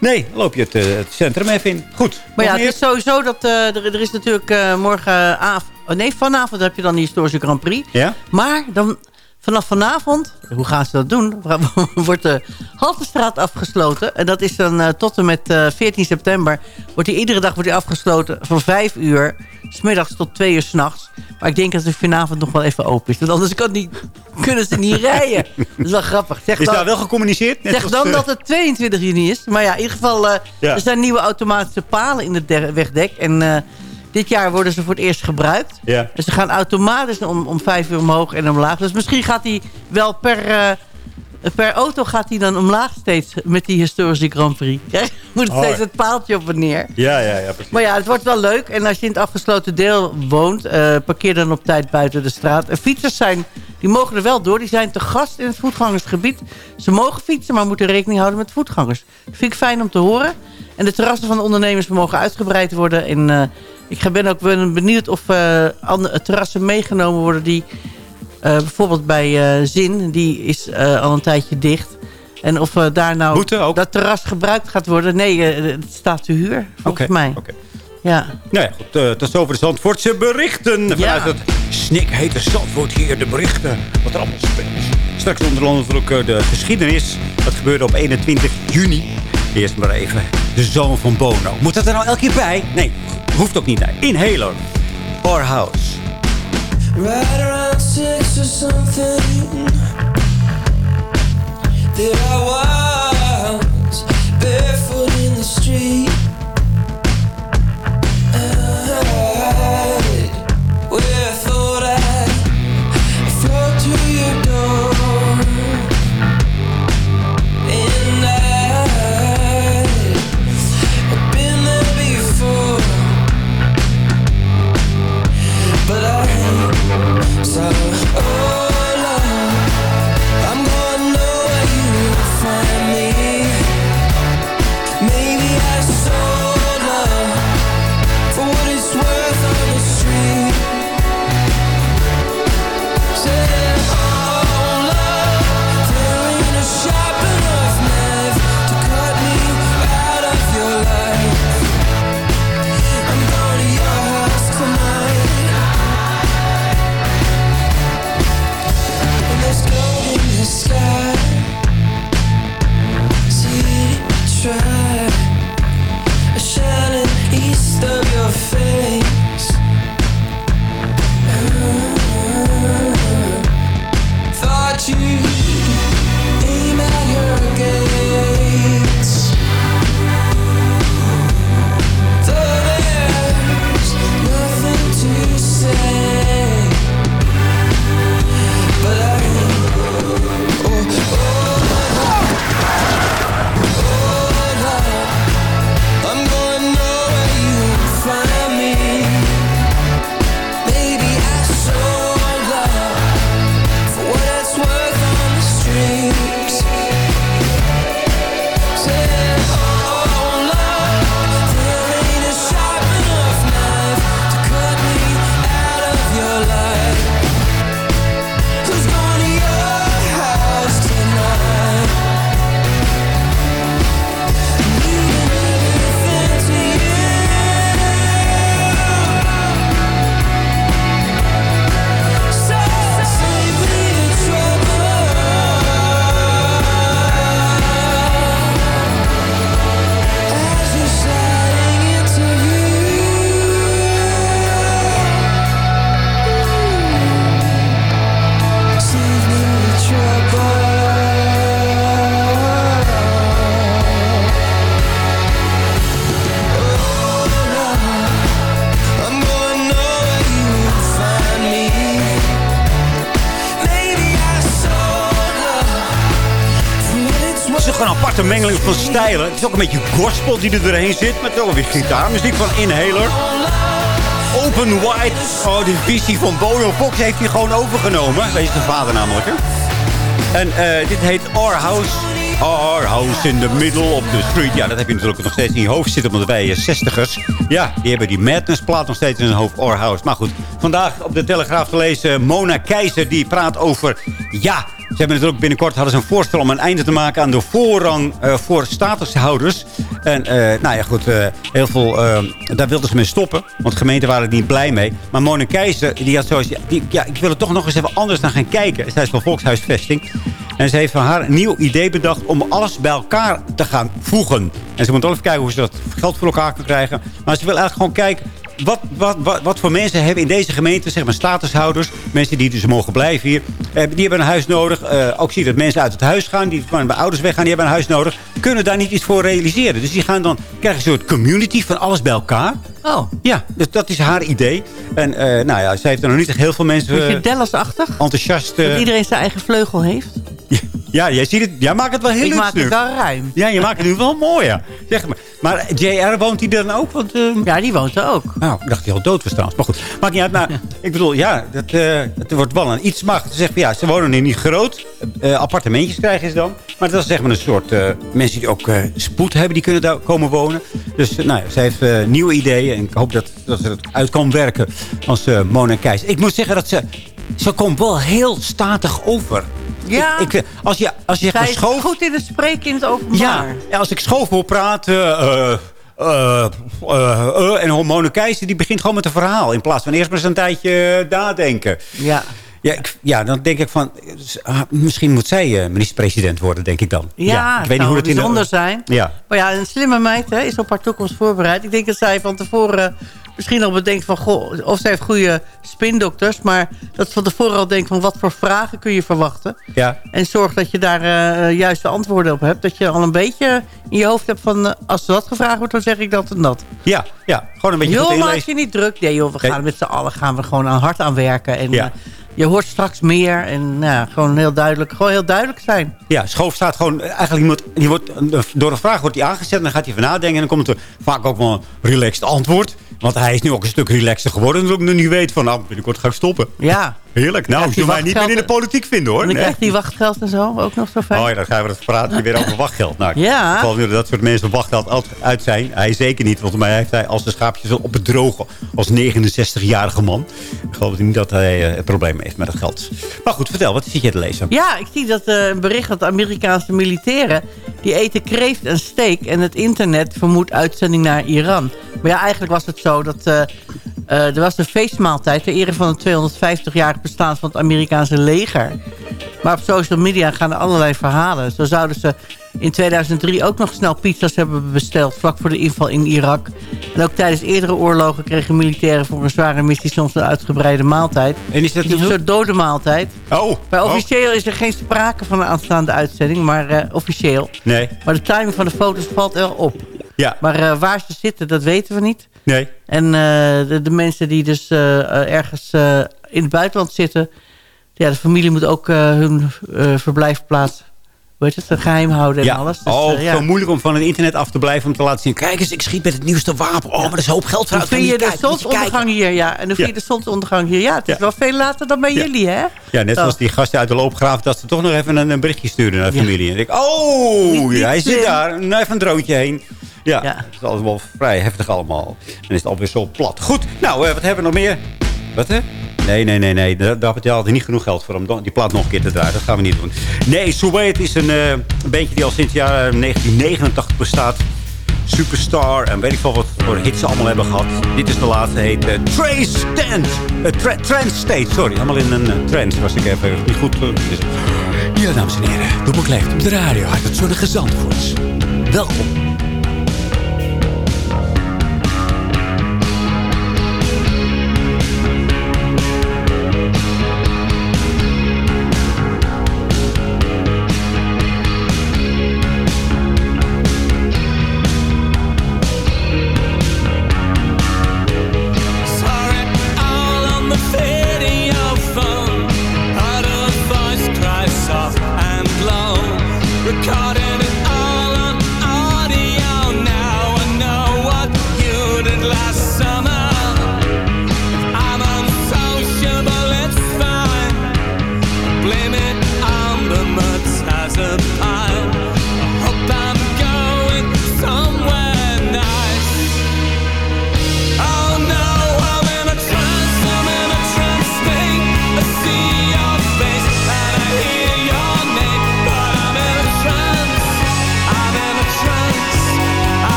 Nee, loop je het, eh, het centrum even in. Goed. Maar ja, het is sowieso dat eh, er, er is natuurlijk eh, morgenavond... Oh nee, vanavond heb je dan die historische Grand Prix. Ja? Maar dan vanaf vanavond, hoe gaan ze dat doen? Wordt de Haltestraat afgesloten. En dat is dan eh, tot en met eh, 14 september. Wordt die, iedere dag wordt die afgesloten van 5 uur. Smiddags tot 2 uur s'nachts. Maar ik denk dat het vanavond nog wel even open is. Want anders kan niet, kunnen ze niet rijden. Dat is wel grappig. Zeg Is dan, daar wel gecommuniceerd? Net zeg als, dan eh, dat het 22 juni is. Maar ja, in ieder geval, eh, Ja. er zijn nieuwe automatische palen in het wegdek. En eh, dit jaar worden ze voor het eerst gebruikt. Ja. Dus ze gaan automatisch om, om vijf uur omhoog en omlaag. Dus misschien gaat hij wel per, eh, per auto gaat hij dan omlaag steeds met die historische Grand Prix. Ja, moet het Oh, steeds het paaltje op en neer. Ja, ja, ja. precies. Maar ja, het wordt wel leuk. En als je in het afgesloten deel woont, eh, parkeer dan op tijd buiten de straat. En fietsers zijn, die mogen er wel door. Die zijn te gast in het voetgangersgebied. Ze mogen fietsen, maar moeten rekening houden met voetgangers. Dat vind ik fijn om te horen. En de terrassen van de ondernemers mogen uitgebreid worden. En eh, ik ben ook ben benieuwd of eh, andere terrassen meegenomen worden die... eh, bijvoorbeeld bij eh, Zin, die is al een tijdje dicht. En of daar nou ook? dat terras gebruikt gaat worden. Nee, het staat te huur, volgens mij. oké. Ja. Nou ja, goed. eh, tot zover de Zandvoortse berichten. Vanuit het snikhete Zandvoort hier de berichten. Wat er allemaal speelt. Straks onder andere eh, de geschiedenis. Dat gebeurde op 21 juni. Eerst maar even de zoon van Bono. Moet dat er nou elke keer bij? Nee, hoeft ook niet. Nee. Inhaler. Our House. Right around six or something There I was Barefoot in the street een mengeling van stijlen. Het is ook een beetje gospel die er doorheen zit. Met wel weer gitaarmuziek van Inhaler. Open Wide. Oh, de visie van Bono Fox heeft hij gewoon overgenomen. Deze de vader namelijk. Hè? En eh, dit heet Our House. Our House in the Middle of the Street. Ja, dat heb je natuurlijk nog steeds in je hoofd zitten. Want wij 60ers, ja, die hebben die Madness plaat nog steeds in hun hoofd. Our House. Maar goed, vandaag op de Telegraaf gelezen. Mona Keizer, die praat over... Ja, hebben natuurlijk binnenkort hadden ze een voorstel om een einde te maken aan de voorrang eh, voor statushouders. En eh, nou ja, goed, eh, heel veel, daar wilden ze mee stoppen. Want gemeenten waren er niet blij mee. Maar Mona Keizer, die had zoiets, ja, ik wil er toch nog eens even anders naar gaan kijken. Zij is van Volkshuisvesting. En ze heeft van haar een nieuw idee bedacht om alles bij elkaar te gaan voegen. En ze moet wel even kijken hoe ze dat geld voor elkaar kan krijgen. Maar ze wil eigenlijk gewoon kijken wat, wat, wat, wat voor mensen hebben in deze gemeente, zeg maar statushouders, mensen die dus mogen blijven hier, eh, die hebben een huis nodig. Eh, ook zie je dat mensen uit het huis gaan, die van bij ouders weggaan, die hebben een huis nodig, kunnen daar niet iets voor realiseren. Dus die gaan dan, krijgen een soort community van alles bij elkaar. Oh. Ja, dus dat is haar idee. En eh, nou ja, zij heeft er nog niet echt heel veel mensen... Beetje Dallas-achtig? enthousiast... Dat iedereen zijn eigen vleugel heeft? Ja, jij, ziet het, jij maakt het wel heel Ik leuk maak het stuk. wel ruim. Ja, je maakt het nu wel mooi, ja. Zeg maar. Maar JR, woont hij dan ook? Want, eh, Ja, die woont er ook. Nou, ik dacht hij al dood was trouwens. Maar goed, maakt niet uit. Maar ik bedoel, ja, dat, eh, het wordt wel een iets macht. Ze zegt van ja, ze wonen hier niet groot. Eh, appartementjes krijgen ze dan. Maar dat is zeg maar een soort eh, mensen die ook eh, spoed hebben, die kunnen daar komen wonen. Dus eh, nou ja, ze heeft eh, nieuwe ideeën. En ik hoop dat, dat ze het uit kan werken als eh Mona Keijs. Ik moet zeggen dat ze, ze komt wel heel statig over. Ja. Ik, ik, als je, als je Zij is goed in het spreken in het openbaar. Ja, als ik schoof wil praten... eh, eh, eh, eh, en Hormone Keizer die begint gewoon met een verhaal. In plaats van eerst maar eens een tijdje eh, nadenken. Ja. Ja, ik, ja, dan denk ik van... ah, misschien moet zij eh, minister-president worden, denk ik dan. Ja, ik weet niet hoe het het in de- bijzonder zijn. Ja. Maar ja, een slimme meid hè, is op haar toekomst voorbereid. Ik denk dat zij van tevoren misschien al bedenkt van... Goh, of zij heeft goede spindokters. Maar dat ze van tevoren al denkt van wat voor vragen kun je verwachten. Ja. En zorg dat je daar eh juiste antwoorden op hebt. Dat je al een beetje in je hoofd hebt van... eh, als dat gevraagd wordt, dan zeg ik dat en dat. Ja, ja, gewoon een beetje joh, goed maak je niet druk. Nee joh, we gaan Nee. met z'n allen gaan we gewoon aan hard aan werken. En Ja. Je hoort straks meer. En nou ja, gewoon heel duidelijk, gewoon heel duidelijk zijn. Ja, Schoof staat gewoon... Eigenlijk iemand, die wordt, door een vraag wordt hij aangezet... en dan gaat hij even nadenken... en dan komt er vaak ook wel een relaxed antwoord. Want hij is nu ook een stuk relaxter geworden... en ook nu niet weet van... nou, binnenkort ga ik stoppen. Ja. Heerlijk. Nou, je hij mij niet meer in de politiek vinden, hoor. En dan Nee. krijgt hij wachtgeld en zo ook nog zo fijn. Oh ja, dan gaan we het praten weer over wachtgeld. Nou, Ja. Ik niet dat dat soort mensen wachtgeld uit- uit zijn. Hij zeker niet, want mij heeft hij als de schaapjes op het droge als 69-jarige man. Ik geloof niet dat hij eh, het probleem heeft met het geld. Maar goed, vertel, wat zit je te lezen? Ja, ik zie dat eh, een bericht dat de Amerikaanse militairen... die eten kreeft en steak en het internet vermoedt uitzending naar Iran. Maar ja, eigenlijk was het zo dat... eh, eh, er was een feestmaaltijd ter ere van het 250-jarig bestaan van het Amerikaanse leger. Maar op social media gaan er allerlei verhalen. Zo zouden ze in 2003 ook nog snel pizza's hebben besteld... vlak voor de inval in Irak. En ook tijdens eerdere oorlogen kregen militairen... voor een zware missie soms een uitgebreide maaltijd. En is dat een soort dode maaltijd. Oh. Maar oh. officieel is er geen sprake van een aanstaande uitzending, maar eh, officieel. Nee. Maar de timing van de foto's valt wel op. Ja. Maar eh, waar ze zitten, dat weten we niet. Nee. En eh, de, de mensen die dus eh, ergens in het buitenland zitten... Ja, de familie moet ook hun verblijfplaats heet het, geheim houden en Ja. alles. Dus, oh, ja. zo moeilijk om van het internet af te blijven. Om te laten zien, kijk eens, ik schiet met het nieuwste wapen. Oh, maar er is een hoop geld Dan voor vind je de zonsondergang hier, ja. En dan vind je de zonsondergang hier. Ja, het is wel veel later dan bij jullie, hè? Ja, net Zo. zoals die gasten uit de loopgraaf... dat ze toch nog even een, een berichtje sturen naar de familie. En ik, oh, hij zit daar. Nou, Even een droontje heen. Ja, het is allemaal vrij heftig allemaal. En is het alweer zo plat. Goed, nou, eh, wat hebben we nog meer? Wat, hè? Nee, nee, nee, nee. Daar, daar had hij niet genoeg geld voor om die plaat nog een keer te draaien. Dat gaan we niet doen. Nee, Souwait is een, eh, een bandje die al sinds jaar 1989 bestaat. Superstar en weet ik veel wat voor hits ze allemaal hebben gehad. Dit is de laatste, heet eh, Trace Stand. Eh, tra trance State, sorry. Helemaal in een uh, trance was ik even niet goed. eh, Ja, dames en heren. Doe leeft op de radio. Uit het zonnige Zandvoort. Welkom.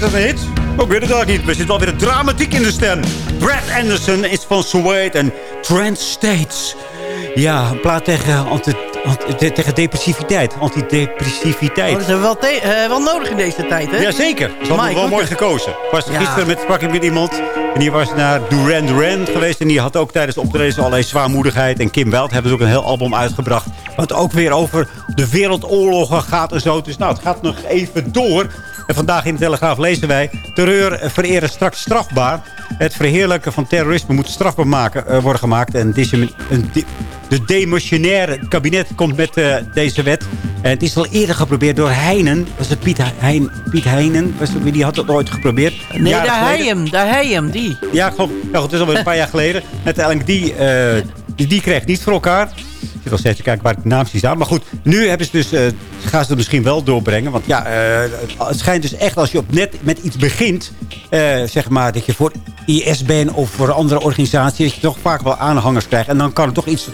Wordt het een hit? Ook weer het ook niet. Er zit wel weer een dramatiek in de stem. Brad Anderson is van Suede en Trend States. Ja, een plaat tegen, anti, anti- tegen depressiviteit. Antidepressiviteit. Oh, dat hebben we wel, eh, wel nodig in deze tijd, hè? Jazeker. Dat is wel, mooi gekozen. Was Ja. gisteren met, sprak ik met iemand. En die was naar Duran Duran geweest. En die had ook tijdens de optredens allerlei zwaarmoedigheid. En Kim Weld hebben ze ook een heel album uitgebracht. Wat ook weer over de wereldoorlogen gaat en zo. Dus nou, het gaat nog even door. En vandaag in de Telegraaf lezen wij... Terreur vereren straks strafbaar. Het verheerlijken van terrorisme moet strafbaar maken, eh, worden gemaakt. En de demissionaire kabinet komt met eh, deze wet. En het is al eerder geprobeerd door Heinen. Was het Piet, Hein, Piet Heinen? Was het, die had het ooit geprobeerd. Nee, daar hem, daar hij hem, die. Ja, geloof, ja, het is alweer een paar jaar geleden. Uiteindelijk, die, die, die kreeg niet voor elkaar. Ik al steeds te kijken waar de naam precies staat. Maar goed, nu hebben ze dus, eh, gaan ze het misschien wel doorbrengen. Want ja, eh, het schijnt dus echt als je op net met iets begint... eh, zeg maar dat je voor IS bent of voor andere organisaties... dat je toch vaak wel aanhangers krijgt. En dan kan er toch iets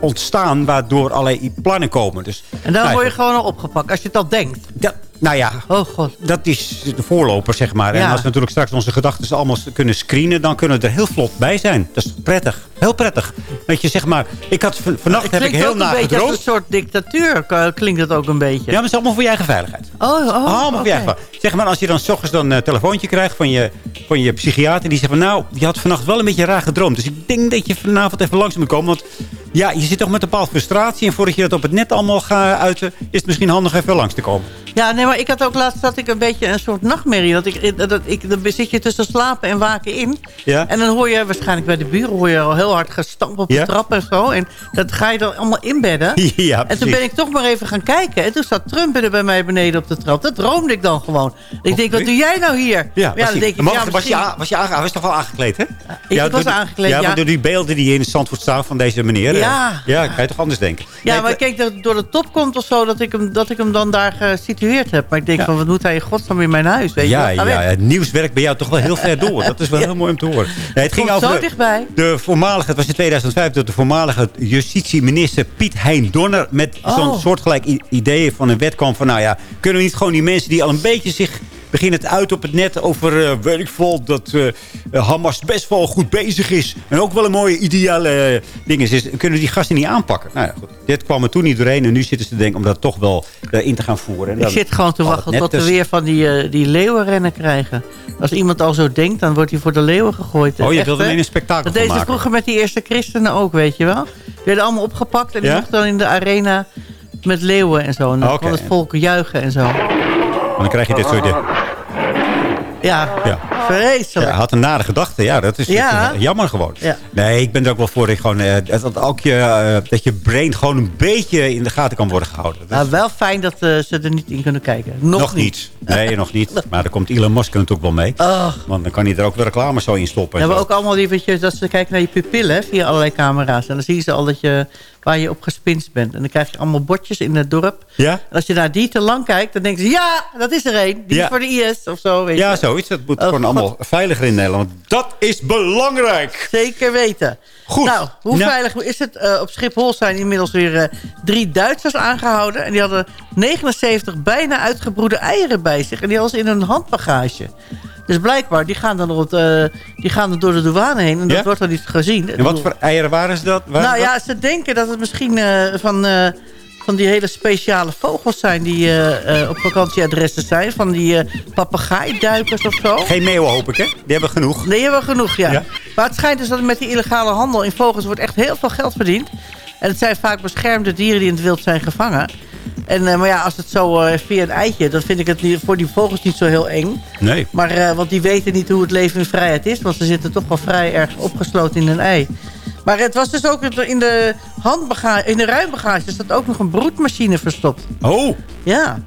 ontstaan waardoor allerlei plannen komen. Dus, En dan nou, word je gewoon al opgepakt, als je het al denkt. ja, nou ja, Oh god. dat is de voorloper, zeg maar. En als we natuurlijk straks onze gedachten allemaal kunnen screenen... dan kunnen we er heel vlot bij zijn. Dat is prettig. Heel prettig. Dat je zeg maar... Ik had van- vannacht heb ik heel ook een soort dictatuur, k- klinkt het ook een beetje. Ja, maar het is allemaal voor je eigen veiligheid. Oh, oh, allemaal voor je eigen veiligheid. Zeg maar, als je dan s ochtends dan een telefoontje krijgt van je, van je psychiater... die zegt van, nou, je had vannacht wel een beetje raar gedroomd. Dus ik denk dat je vanavond even langs moet komen. Want ja, je zit toch met een bepaalde frustratie... en voordat je dat op het net allemaal gaat uiten... is het misschien handig even langs te komen. Ja, nee, maar ik had ook laatst dat ik een beetje een soort nachtmerrie. Dat ik, dat ik, dan zit je tussen slapen en waken in. Ja? En dan hoor je waarschijnlijk bij de buren hoor je al heel hard gestamp op de Ja? trap en zo. En dat ga je dan allemaal inbedden. Ja, en toen ben ik toch maar even gaan kijken. En toen zat Trump er bij mij beneden op de trap. Dat droomde ik dan gewoon. Ik denk, wat doe jij nou hier? Ja, was, dan je, denk ik, ja, was, was, je, was je was toch wel aangekleed, hè? ik was aangekleed, ja. ja. maar door die beelden die in het Zandvoort staan van deze meneer. Ja. Ja, kan je toch anders denken. Ja, Nee, maar ik denk dat het door de top komt of zo... dat ik hem, dat ik hem dan daar gesitueerd heb. Maar ik denk Ja. van, wat moet hij in godsnaam in mijn huis? Weet ja, je? wel? ja, het nieuws werkt bij jou toch wel heel ver door. Dat is wel heel mooi om te horen. Nee, het ging over zo de, dichtbij. de voormalige, het was in 2005, dat de voormalige justitieminister Piet Hein Donner met Oh. zo'n soortgelijk i- idee van een wet kwam van, nou ja, kunnen we niet gewoon die mensen die al een beetje zich beginnen het uit op het net over, eh weet ik veel, dat eh, Hamas best wel goed bezig is. En ook wel een mooie ideale eh, ding is. Kunnen die gasten niet aanpakken? Nou ja, goed. Dit kwam er toen niet doorheen. En nu zitten ze te denken om dat toch wel in te gaan voeren. En Ik zit gewoon te wachten tot we dus- weer van die, die leeuwenrennen krijgen. Als iemand al zo denkt, dan wordt hij voor de leeuwen gegooid. Oh, je wilt hè? alleen een spektakel Dat van deden ze maken. vroeger met die eerste christenen ook, weet je wel. Die werden allemaal opgepakt en die Ja? mochten dan in de arena met leeuwen en zo. En dan kon het volk juichen en zo. En dan krijg je dit soort dingen. Ja, Ja. vreselijk. Ja, had een nare gedachte. Ja, dat is, Ja. dat is jammer gewoon. Ja. Nee, ik ben er ook wel voor dat, je gewoon, eh, dat, ook je, eh, dat je brain gewoon een beetje in de gaten kan worden gehouden. Is Nou, wel fijn dat eh, ze er niet in kunnen kijken. Nog, nog niet. Nee, nog niet. Maar daar komt Elon Musk natuurlijk wel mee. Oh. Want dan kan hij er ook weer reclame zo in stoppen. We en hebben ook allemaal je, dat ze kijken naar je pupillen via allerlei camera's. En dan zien ze al dat je, waar je op gespinst bent. En dan krijg je allemaal bordjes in het dorp. Ja? En als je naar die te lang kijkt, dan denken ze... ja, dat is er één. Die Ja. is voor de IS of zo, weet Ja, je. zoiets. Dat moet Oh, gewoon God. allemaal veiliger in Nederland. Dat is belangrijk. Zeker weten. Goed. Nou, hoe Nou. veilig is het? Eh, op Schiphol zijn inmiddels weer eh, drie Duitsers aangehouden. En die hadden 79 bijna uitgebroede eieren bij zich. En die hadden ze in hun handbagage. Dus blijkbaar, die gaan dan, rond, eh, die gaan dan door de douane heen. En dat wordt dan niet gezien. En wat voor eieren waren ze dat? Waren Nou dat? ja, ze denken dat het misschien eh, van, eh, van die hele speciale vogels zijn... die eh, op vakantieadressen zijn. Van die papegaaiduikers of zo. Geen meeuwen hoop ik, hè? Die hebben genoeg. Nee, hebben genoeg, ja. Ja. Maar het schijnt dus dat met die illegale handel in vogels... wordt echt heel veel geld verdiend. En het zijn vaak beschermde dieren die in het wild zijn gevangen. En, maar ja, als het zo eh, via een eitje... dan vind ik het niet- voor die vogels niet zo heel eng. Nee. Maar, eh, want die weten niet hoe het leven in vrijheid is. Want ze zitten toch wel vrij erg opgesloten in een ei. Maar het was dus ook in de handbagage, in de ruimbagage... zat ook nog een broedmachine verstopt. Oh, Ja,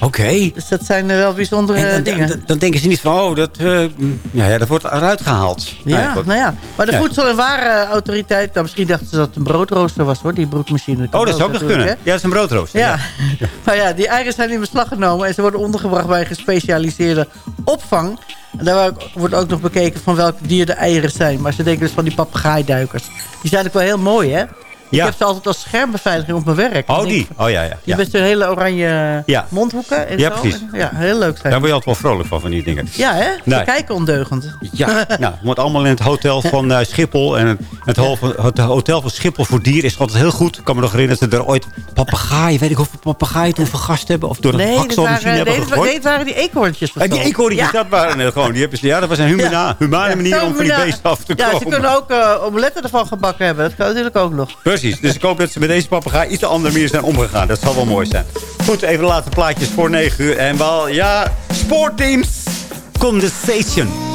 oké. dus dat zijn eh, wel bijzondere En dan, dingen. dan, dan denken ze niet van, oh, dat, eh, ja, ja, dat wordt eruit gehaald. Ja, nou ja. Maar de Ja. Voedsel- en Warenautoriteit... Nou, misschien dachten ze dat het een broodrooster was, hoor. Die broedmachine. Oh, dat zou ook nog kunnen. Ja, dat is een broodrooster. hè. Ja. maar ja, die eieren zijn in beslag genomen... en ze worden ondergebracht bij een gespecialiseerde opvang. En daar wordt ook nog bekeken van welk dier de eieren zijn. Maar ze denken dus van die papegaaiduikers. Die zijn ook wel heel mooi, hè? Ja. Ik heb ze altijd als schermbeveiliging op mijn werk. Oh, die. Oh, ja, ja. Je ja. bent zo'n hele oranje Ja. mondhoeken en Ja, zo. precies. En- Ja, heel leuk zijn. Daar word je altijd wel vrolijk van, van die dingen. Ja, hè? Nee. Ze kijken ondeugend. Ja, nou, het moet allemaal in het hotel van eh, Schiphol. En het, het, hol van- het hotel van Schiphol voor dieren is altijd heel goed. Ik kan me nog herinneren dat ze er ooit papegaaien... weet ik hoeveel papegaaien toen vergast hebben... of door een Nee, hakstelmachine waren, hebben nee, dat, nee, waren die eekhoorntjes. of Eh, die Ja. dat waren gewoon. Die hebben ze, ja, dat was een humana, humane Ja, manier om van die beesten af te Ja, komen. ze kunnen ook eh, omeletten ervan gebakken hebben. Dat kan natuurlijk ook nog. Dus ik hoop dat ze met deze papegaai iets andere manier zijn omgegaan. Dat zal wel mooi zijn. Goed, even de laatste plaatjes voor 9 uur. En wel, ja, sportteams. Condensation.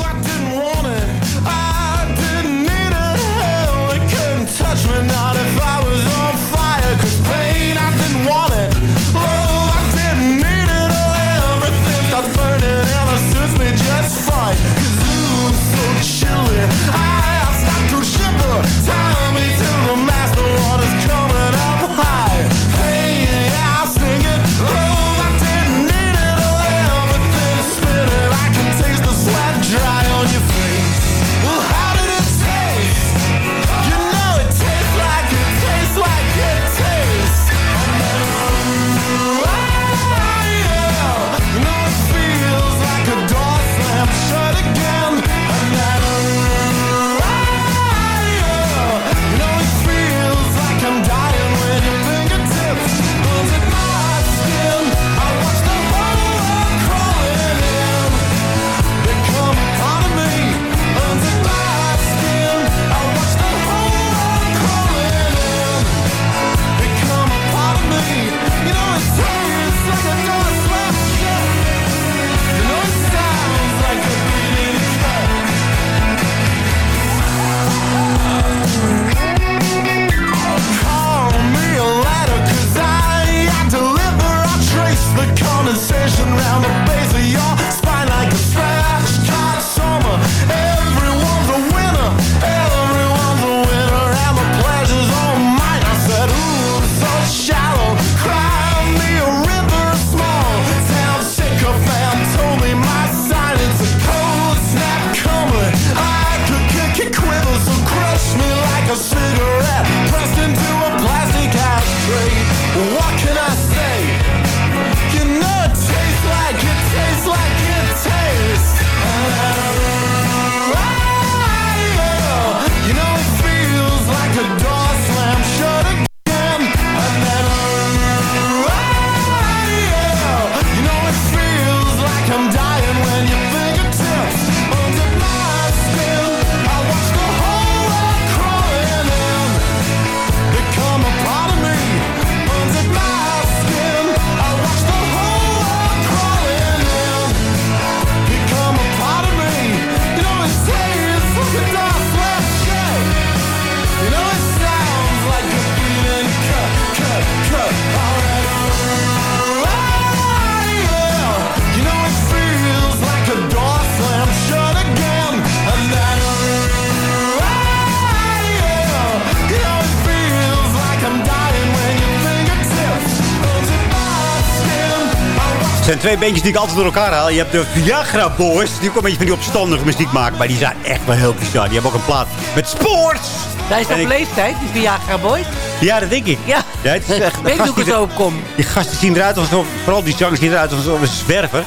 Het zijn twee beentjes die ik altijd door elkaar haal. Je hebt de Viagra Boys. Die ook een beetje van die opstandige muziek maken. Maar die zijn echt wel heel bizar. Die hebben ook een plaat met sports. Hij is op ik- leeftijd, die Viagra Boys. Ja, dat denk ik. Ja. het is echt, Weet hoe ik er zo op kom? Die gasten zien eruit als vooral die zangers zien eruit als een zwerver.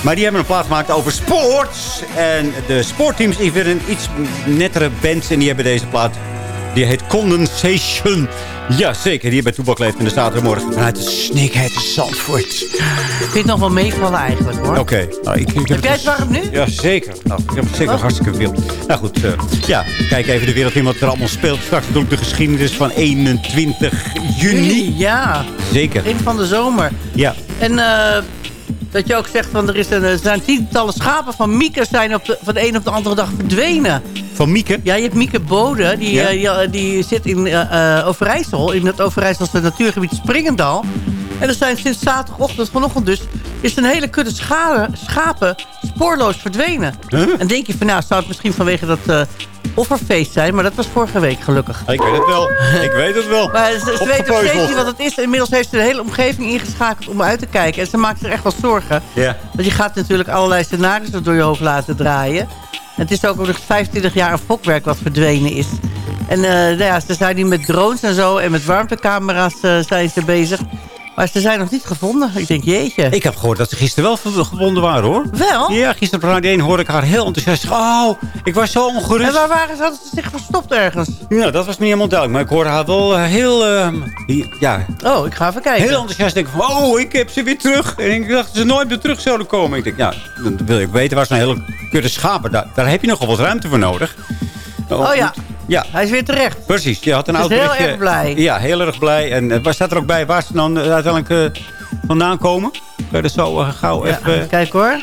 Maar die hebben een plaat gemaakt over sports. En de sportteams is weer een iets nettere band. En die hebben deze plaat. Die heet Condensation. Ja, zeker. Hier bij Toebak leeft in de zaterdagmorgen. Vanuit de Sneakhead Zandvoort. Ik vind het nog wel meevallen eigenlijk hoor. Oké. Nou, ik, ik Heb jij het warm nu? Ja, zeker. Nou, ik heb het zeker Oh. hartstikke veel. Nou goed, eh, ja. Kijk even de wereld in wat er allemaal speelt. Straks natuurlijk de geschiedenis van 21 juni. Ja, Zeker. begin van de zomer. Ja. En eh, dat je ook zegt, van, er, is een, er zijn tientallen schapen van Mieke zijn op de, van de een op de andere dag verdwenen. Van Mieke? Ja, je hebt Mieke Bode. Die, Ja. eh, die, die zit in eh, eh, Overijssel. In het Overijsselse natuurgebied Springendal. En er zijn sinds zaterdagochtend, vanochtend dus... is een hele kudde schapen spoorloos verdwenen. En denk je van, nou, zou het misschien vanwege dat eh, offerfeest zijn? Maar dat was vorige week gelukkig. Ik weet het wel. Ik weet het wel. Maar ze, ze weten nog steeds niet wat het is. Inmiddels heeft ze de hele omgeving ingeschakeld om uit te kijken. En ze maakt zich echt wel zorgen. Ja. Want je gaat natuurlijk allerlei scenario's door je hoofd laten draaien. En het is ook nog 25 jaar een fokwerk wat verdwenen is. En eh, nou ja, ze zijn nu met drones en zo en met warmtecamera's eh, zijn ze bezig. Maar ze zijn nog niet gevonden. Ik denk, jeetje. Ik heb gehoord dat ze gisteren wel gevonden waren, hoor. Wel? Ja, gisteren op Radio 1 hoorde ik haar heel enthousiast. Oh, ik was zo ongerust. En waar waren ze? Hadden ze zich verstopt ergens? Ja, dat was niet helemaal duidelijk. Maar ik hoorde haar wel eh, heel... ehm, ja, Oh, ik ga even kijken. heel enthousiast denken van... Oh, ik heb ze weer terug. En ik dacht dat ze nooit meer terug zouden komen. Ik denk, ja, dan wil ik weten waar zo'n hele kudde schapen... Daar, daar heb je nogal wat ruimte voor nodig. Oh ja. Ja, Hij is weer terecht. precies. Je had een Ze oud heel erg blij. Ja, heel erg blij. En eh, waar staat er ook bij waar ze dan eh, uiteindelijk eh, vandaan komen? Kan je dat zo gauw Ja, even... Kijk hoor.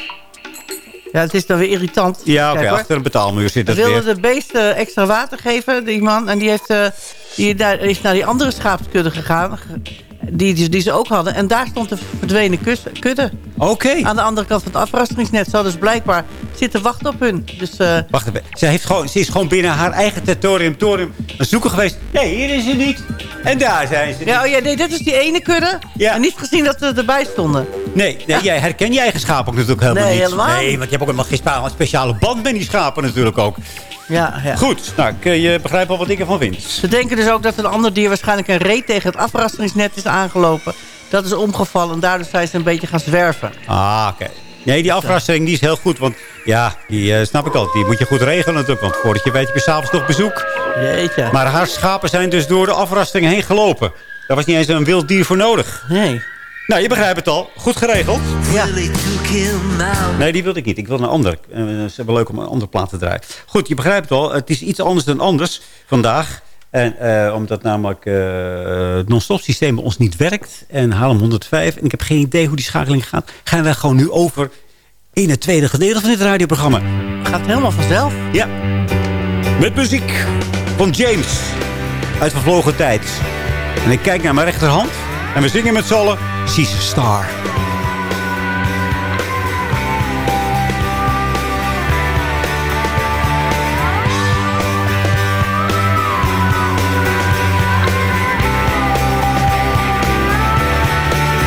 Ja, het is dan weer irritant. Ja, oké, achter een betaalmuur zit We dat wilden weer. de beesten extra water geven, die man. En die, heeft, die daar- is naar die andere schaapskudde gegaan. Die, die, die ze ook hadden. En daar stond een verdwenen kus- kudde. Oké. Aan de andere kant van het afrastringsnet. Ze hadden dus blijkbaar zitten wachten op hun. Dus eh, Wacht even. Ze, heeft gewoon, ze is gewoon binnen haar eigen territorium torium zoeken geweest. Nee, hier is ze niet. En daar zijn ze. ja, oh ja, nee, dit is die ene kudde. Ja. En niet gezien dat ze erbij stonden. Nee, nee jij herken je eigen schapen ook natuurlijk helemaal Nee, niet. helemaal Nee, niet. want je hebt ook helemaal geen speciale band met die schapen natuurlijk ook. Ja, ja. Goed, nou, je begrijpt al wat ik ervan vind. Ze denken dus ook dat een ander dier waarschijnlijk een reet tegen het afrastringsnet is aangelopen. Dat is omgevallen en daardoor zijn ze een beetje gaan zwerven. Ah, oké. Nee, die afrassing die is heel goed. Want ja, die eh, snap ik al. Die moet je goed regelen natuurlijk. Want voordat je weet heb je s'avonds nog bezoek. Jeetje. Maar haar schapen zijn dus door de afrassing heen gelopen. Daar was niet eens een wild dier voor nodig. Nee. Nou, je begrijpt het al. Goed geregeld. Ja. Nee, die wilde ik niet. Ik wil een ander. Eh, ze hebben leuk om een andere plaat te draaien. Goed, je begrijpt het al. Het is iets anders dan anders vandaag. En eh, omdat namelijk eh, het non-stop systeem bij ons niet werkt. En Haarlem 105. En ik heb geen idee hoe die schakeling gaat. Gaan wij gewoon nu over in het tweede gedeelte van dit radioprogramma. Gaat helemaal vanzelf. Ja. Met muziek van James. Uit vervlogen tijd. En ik kijk naar mijn rechterhand. En we zingen met z'n allen. She's a star.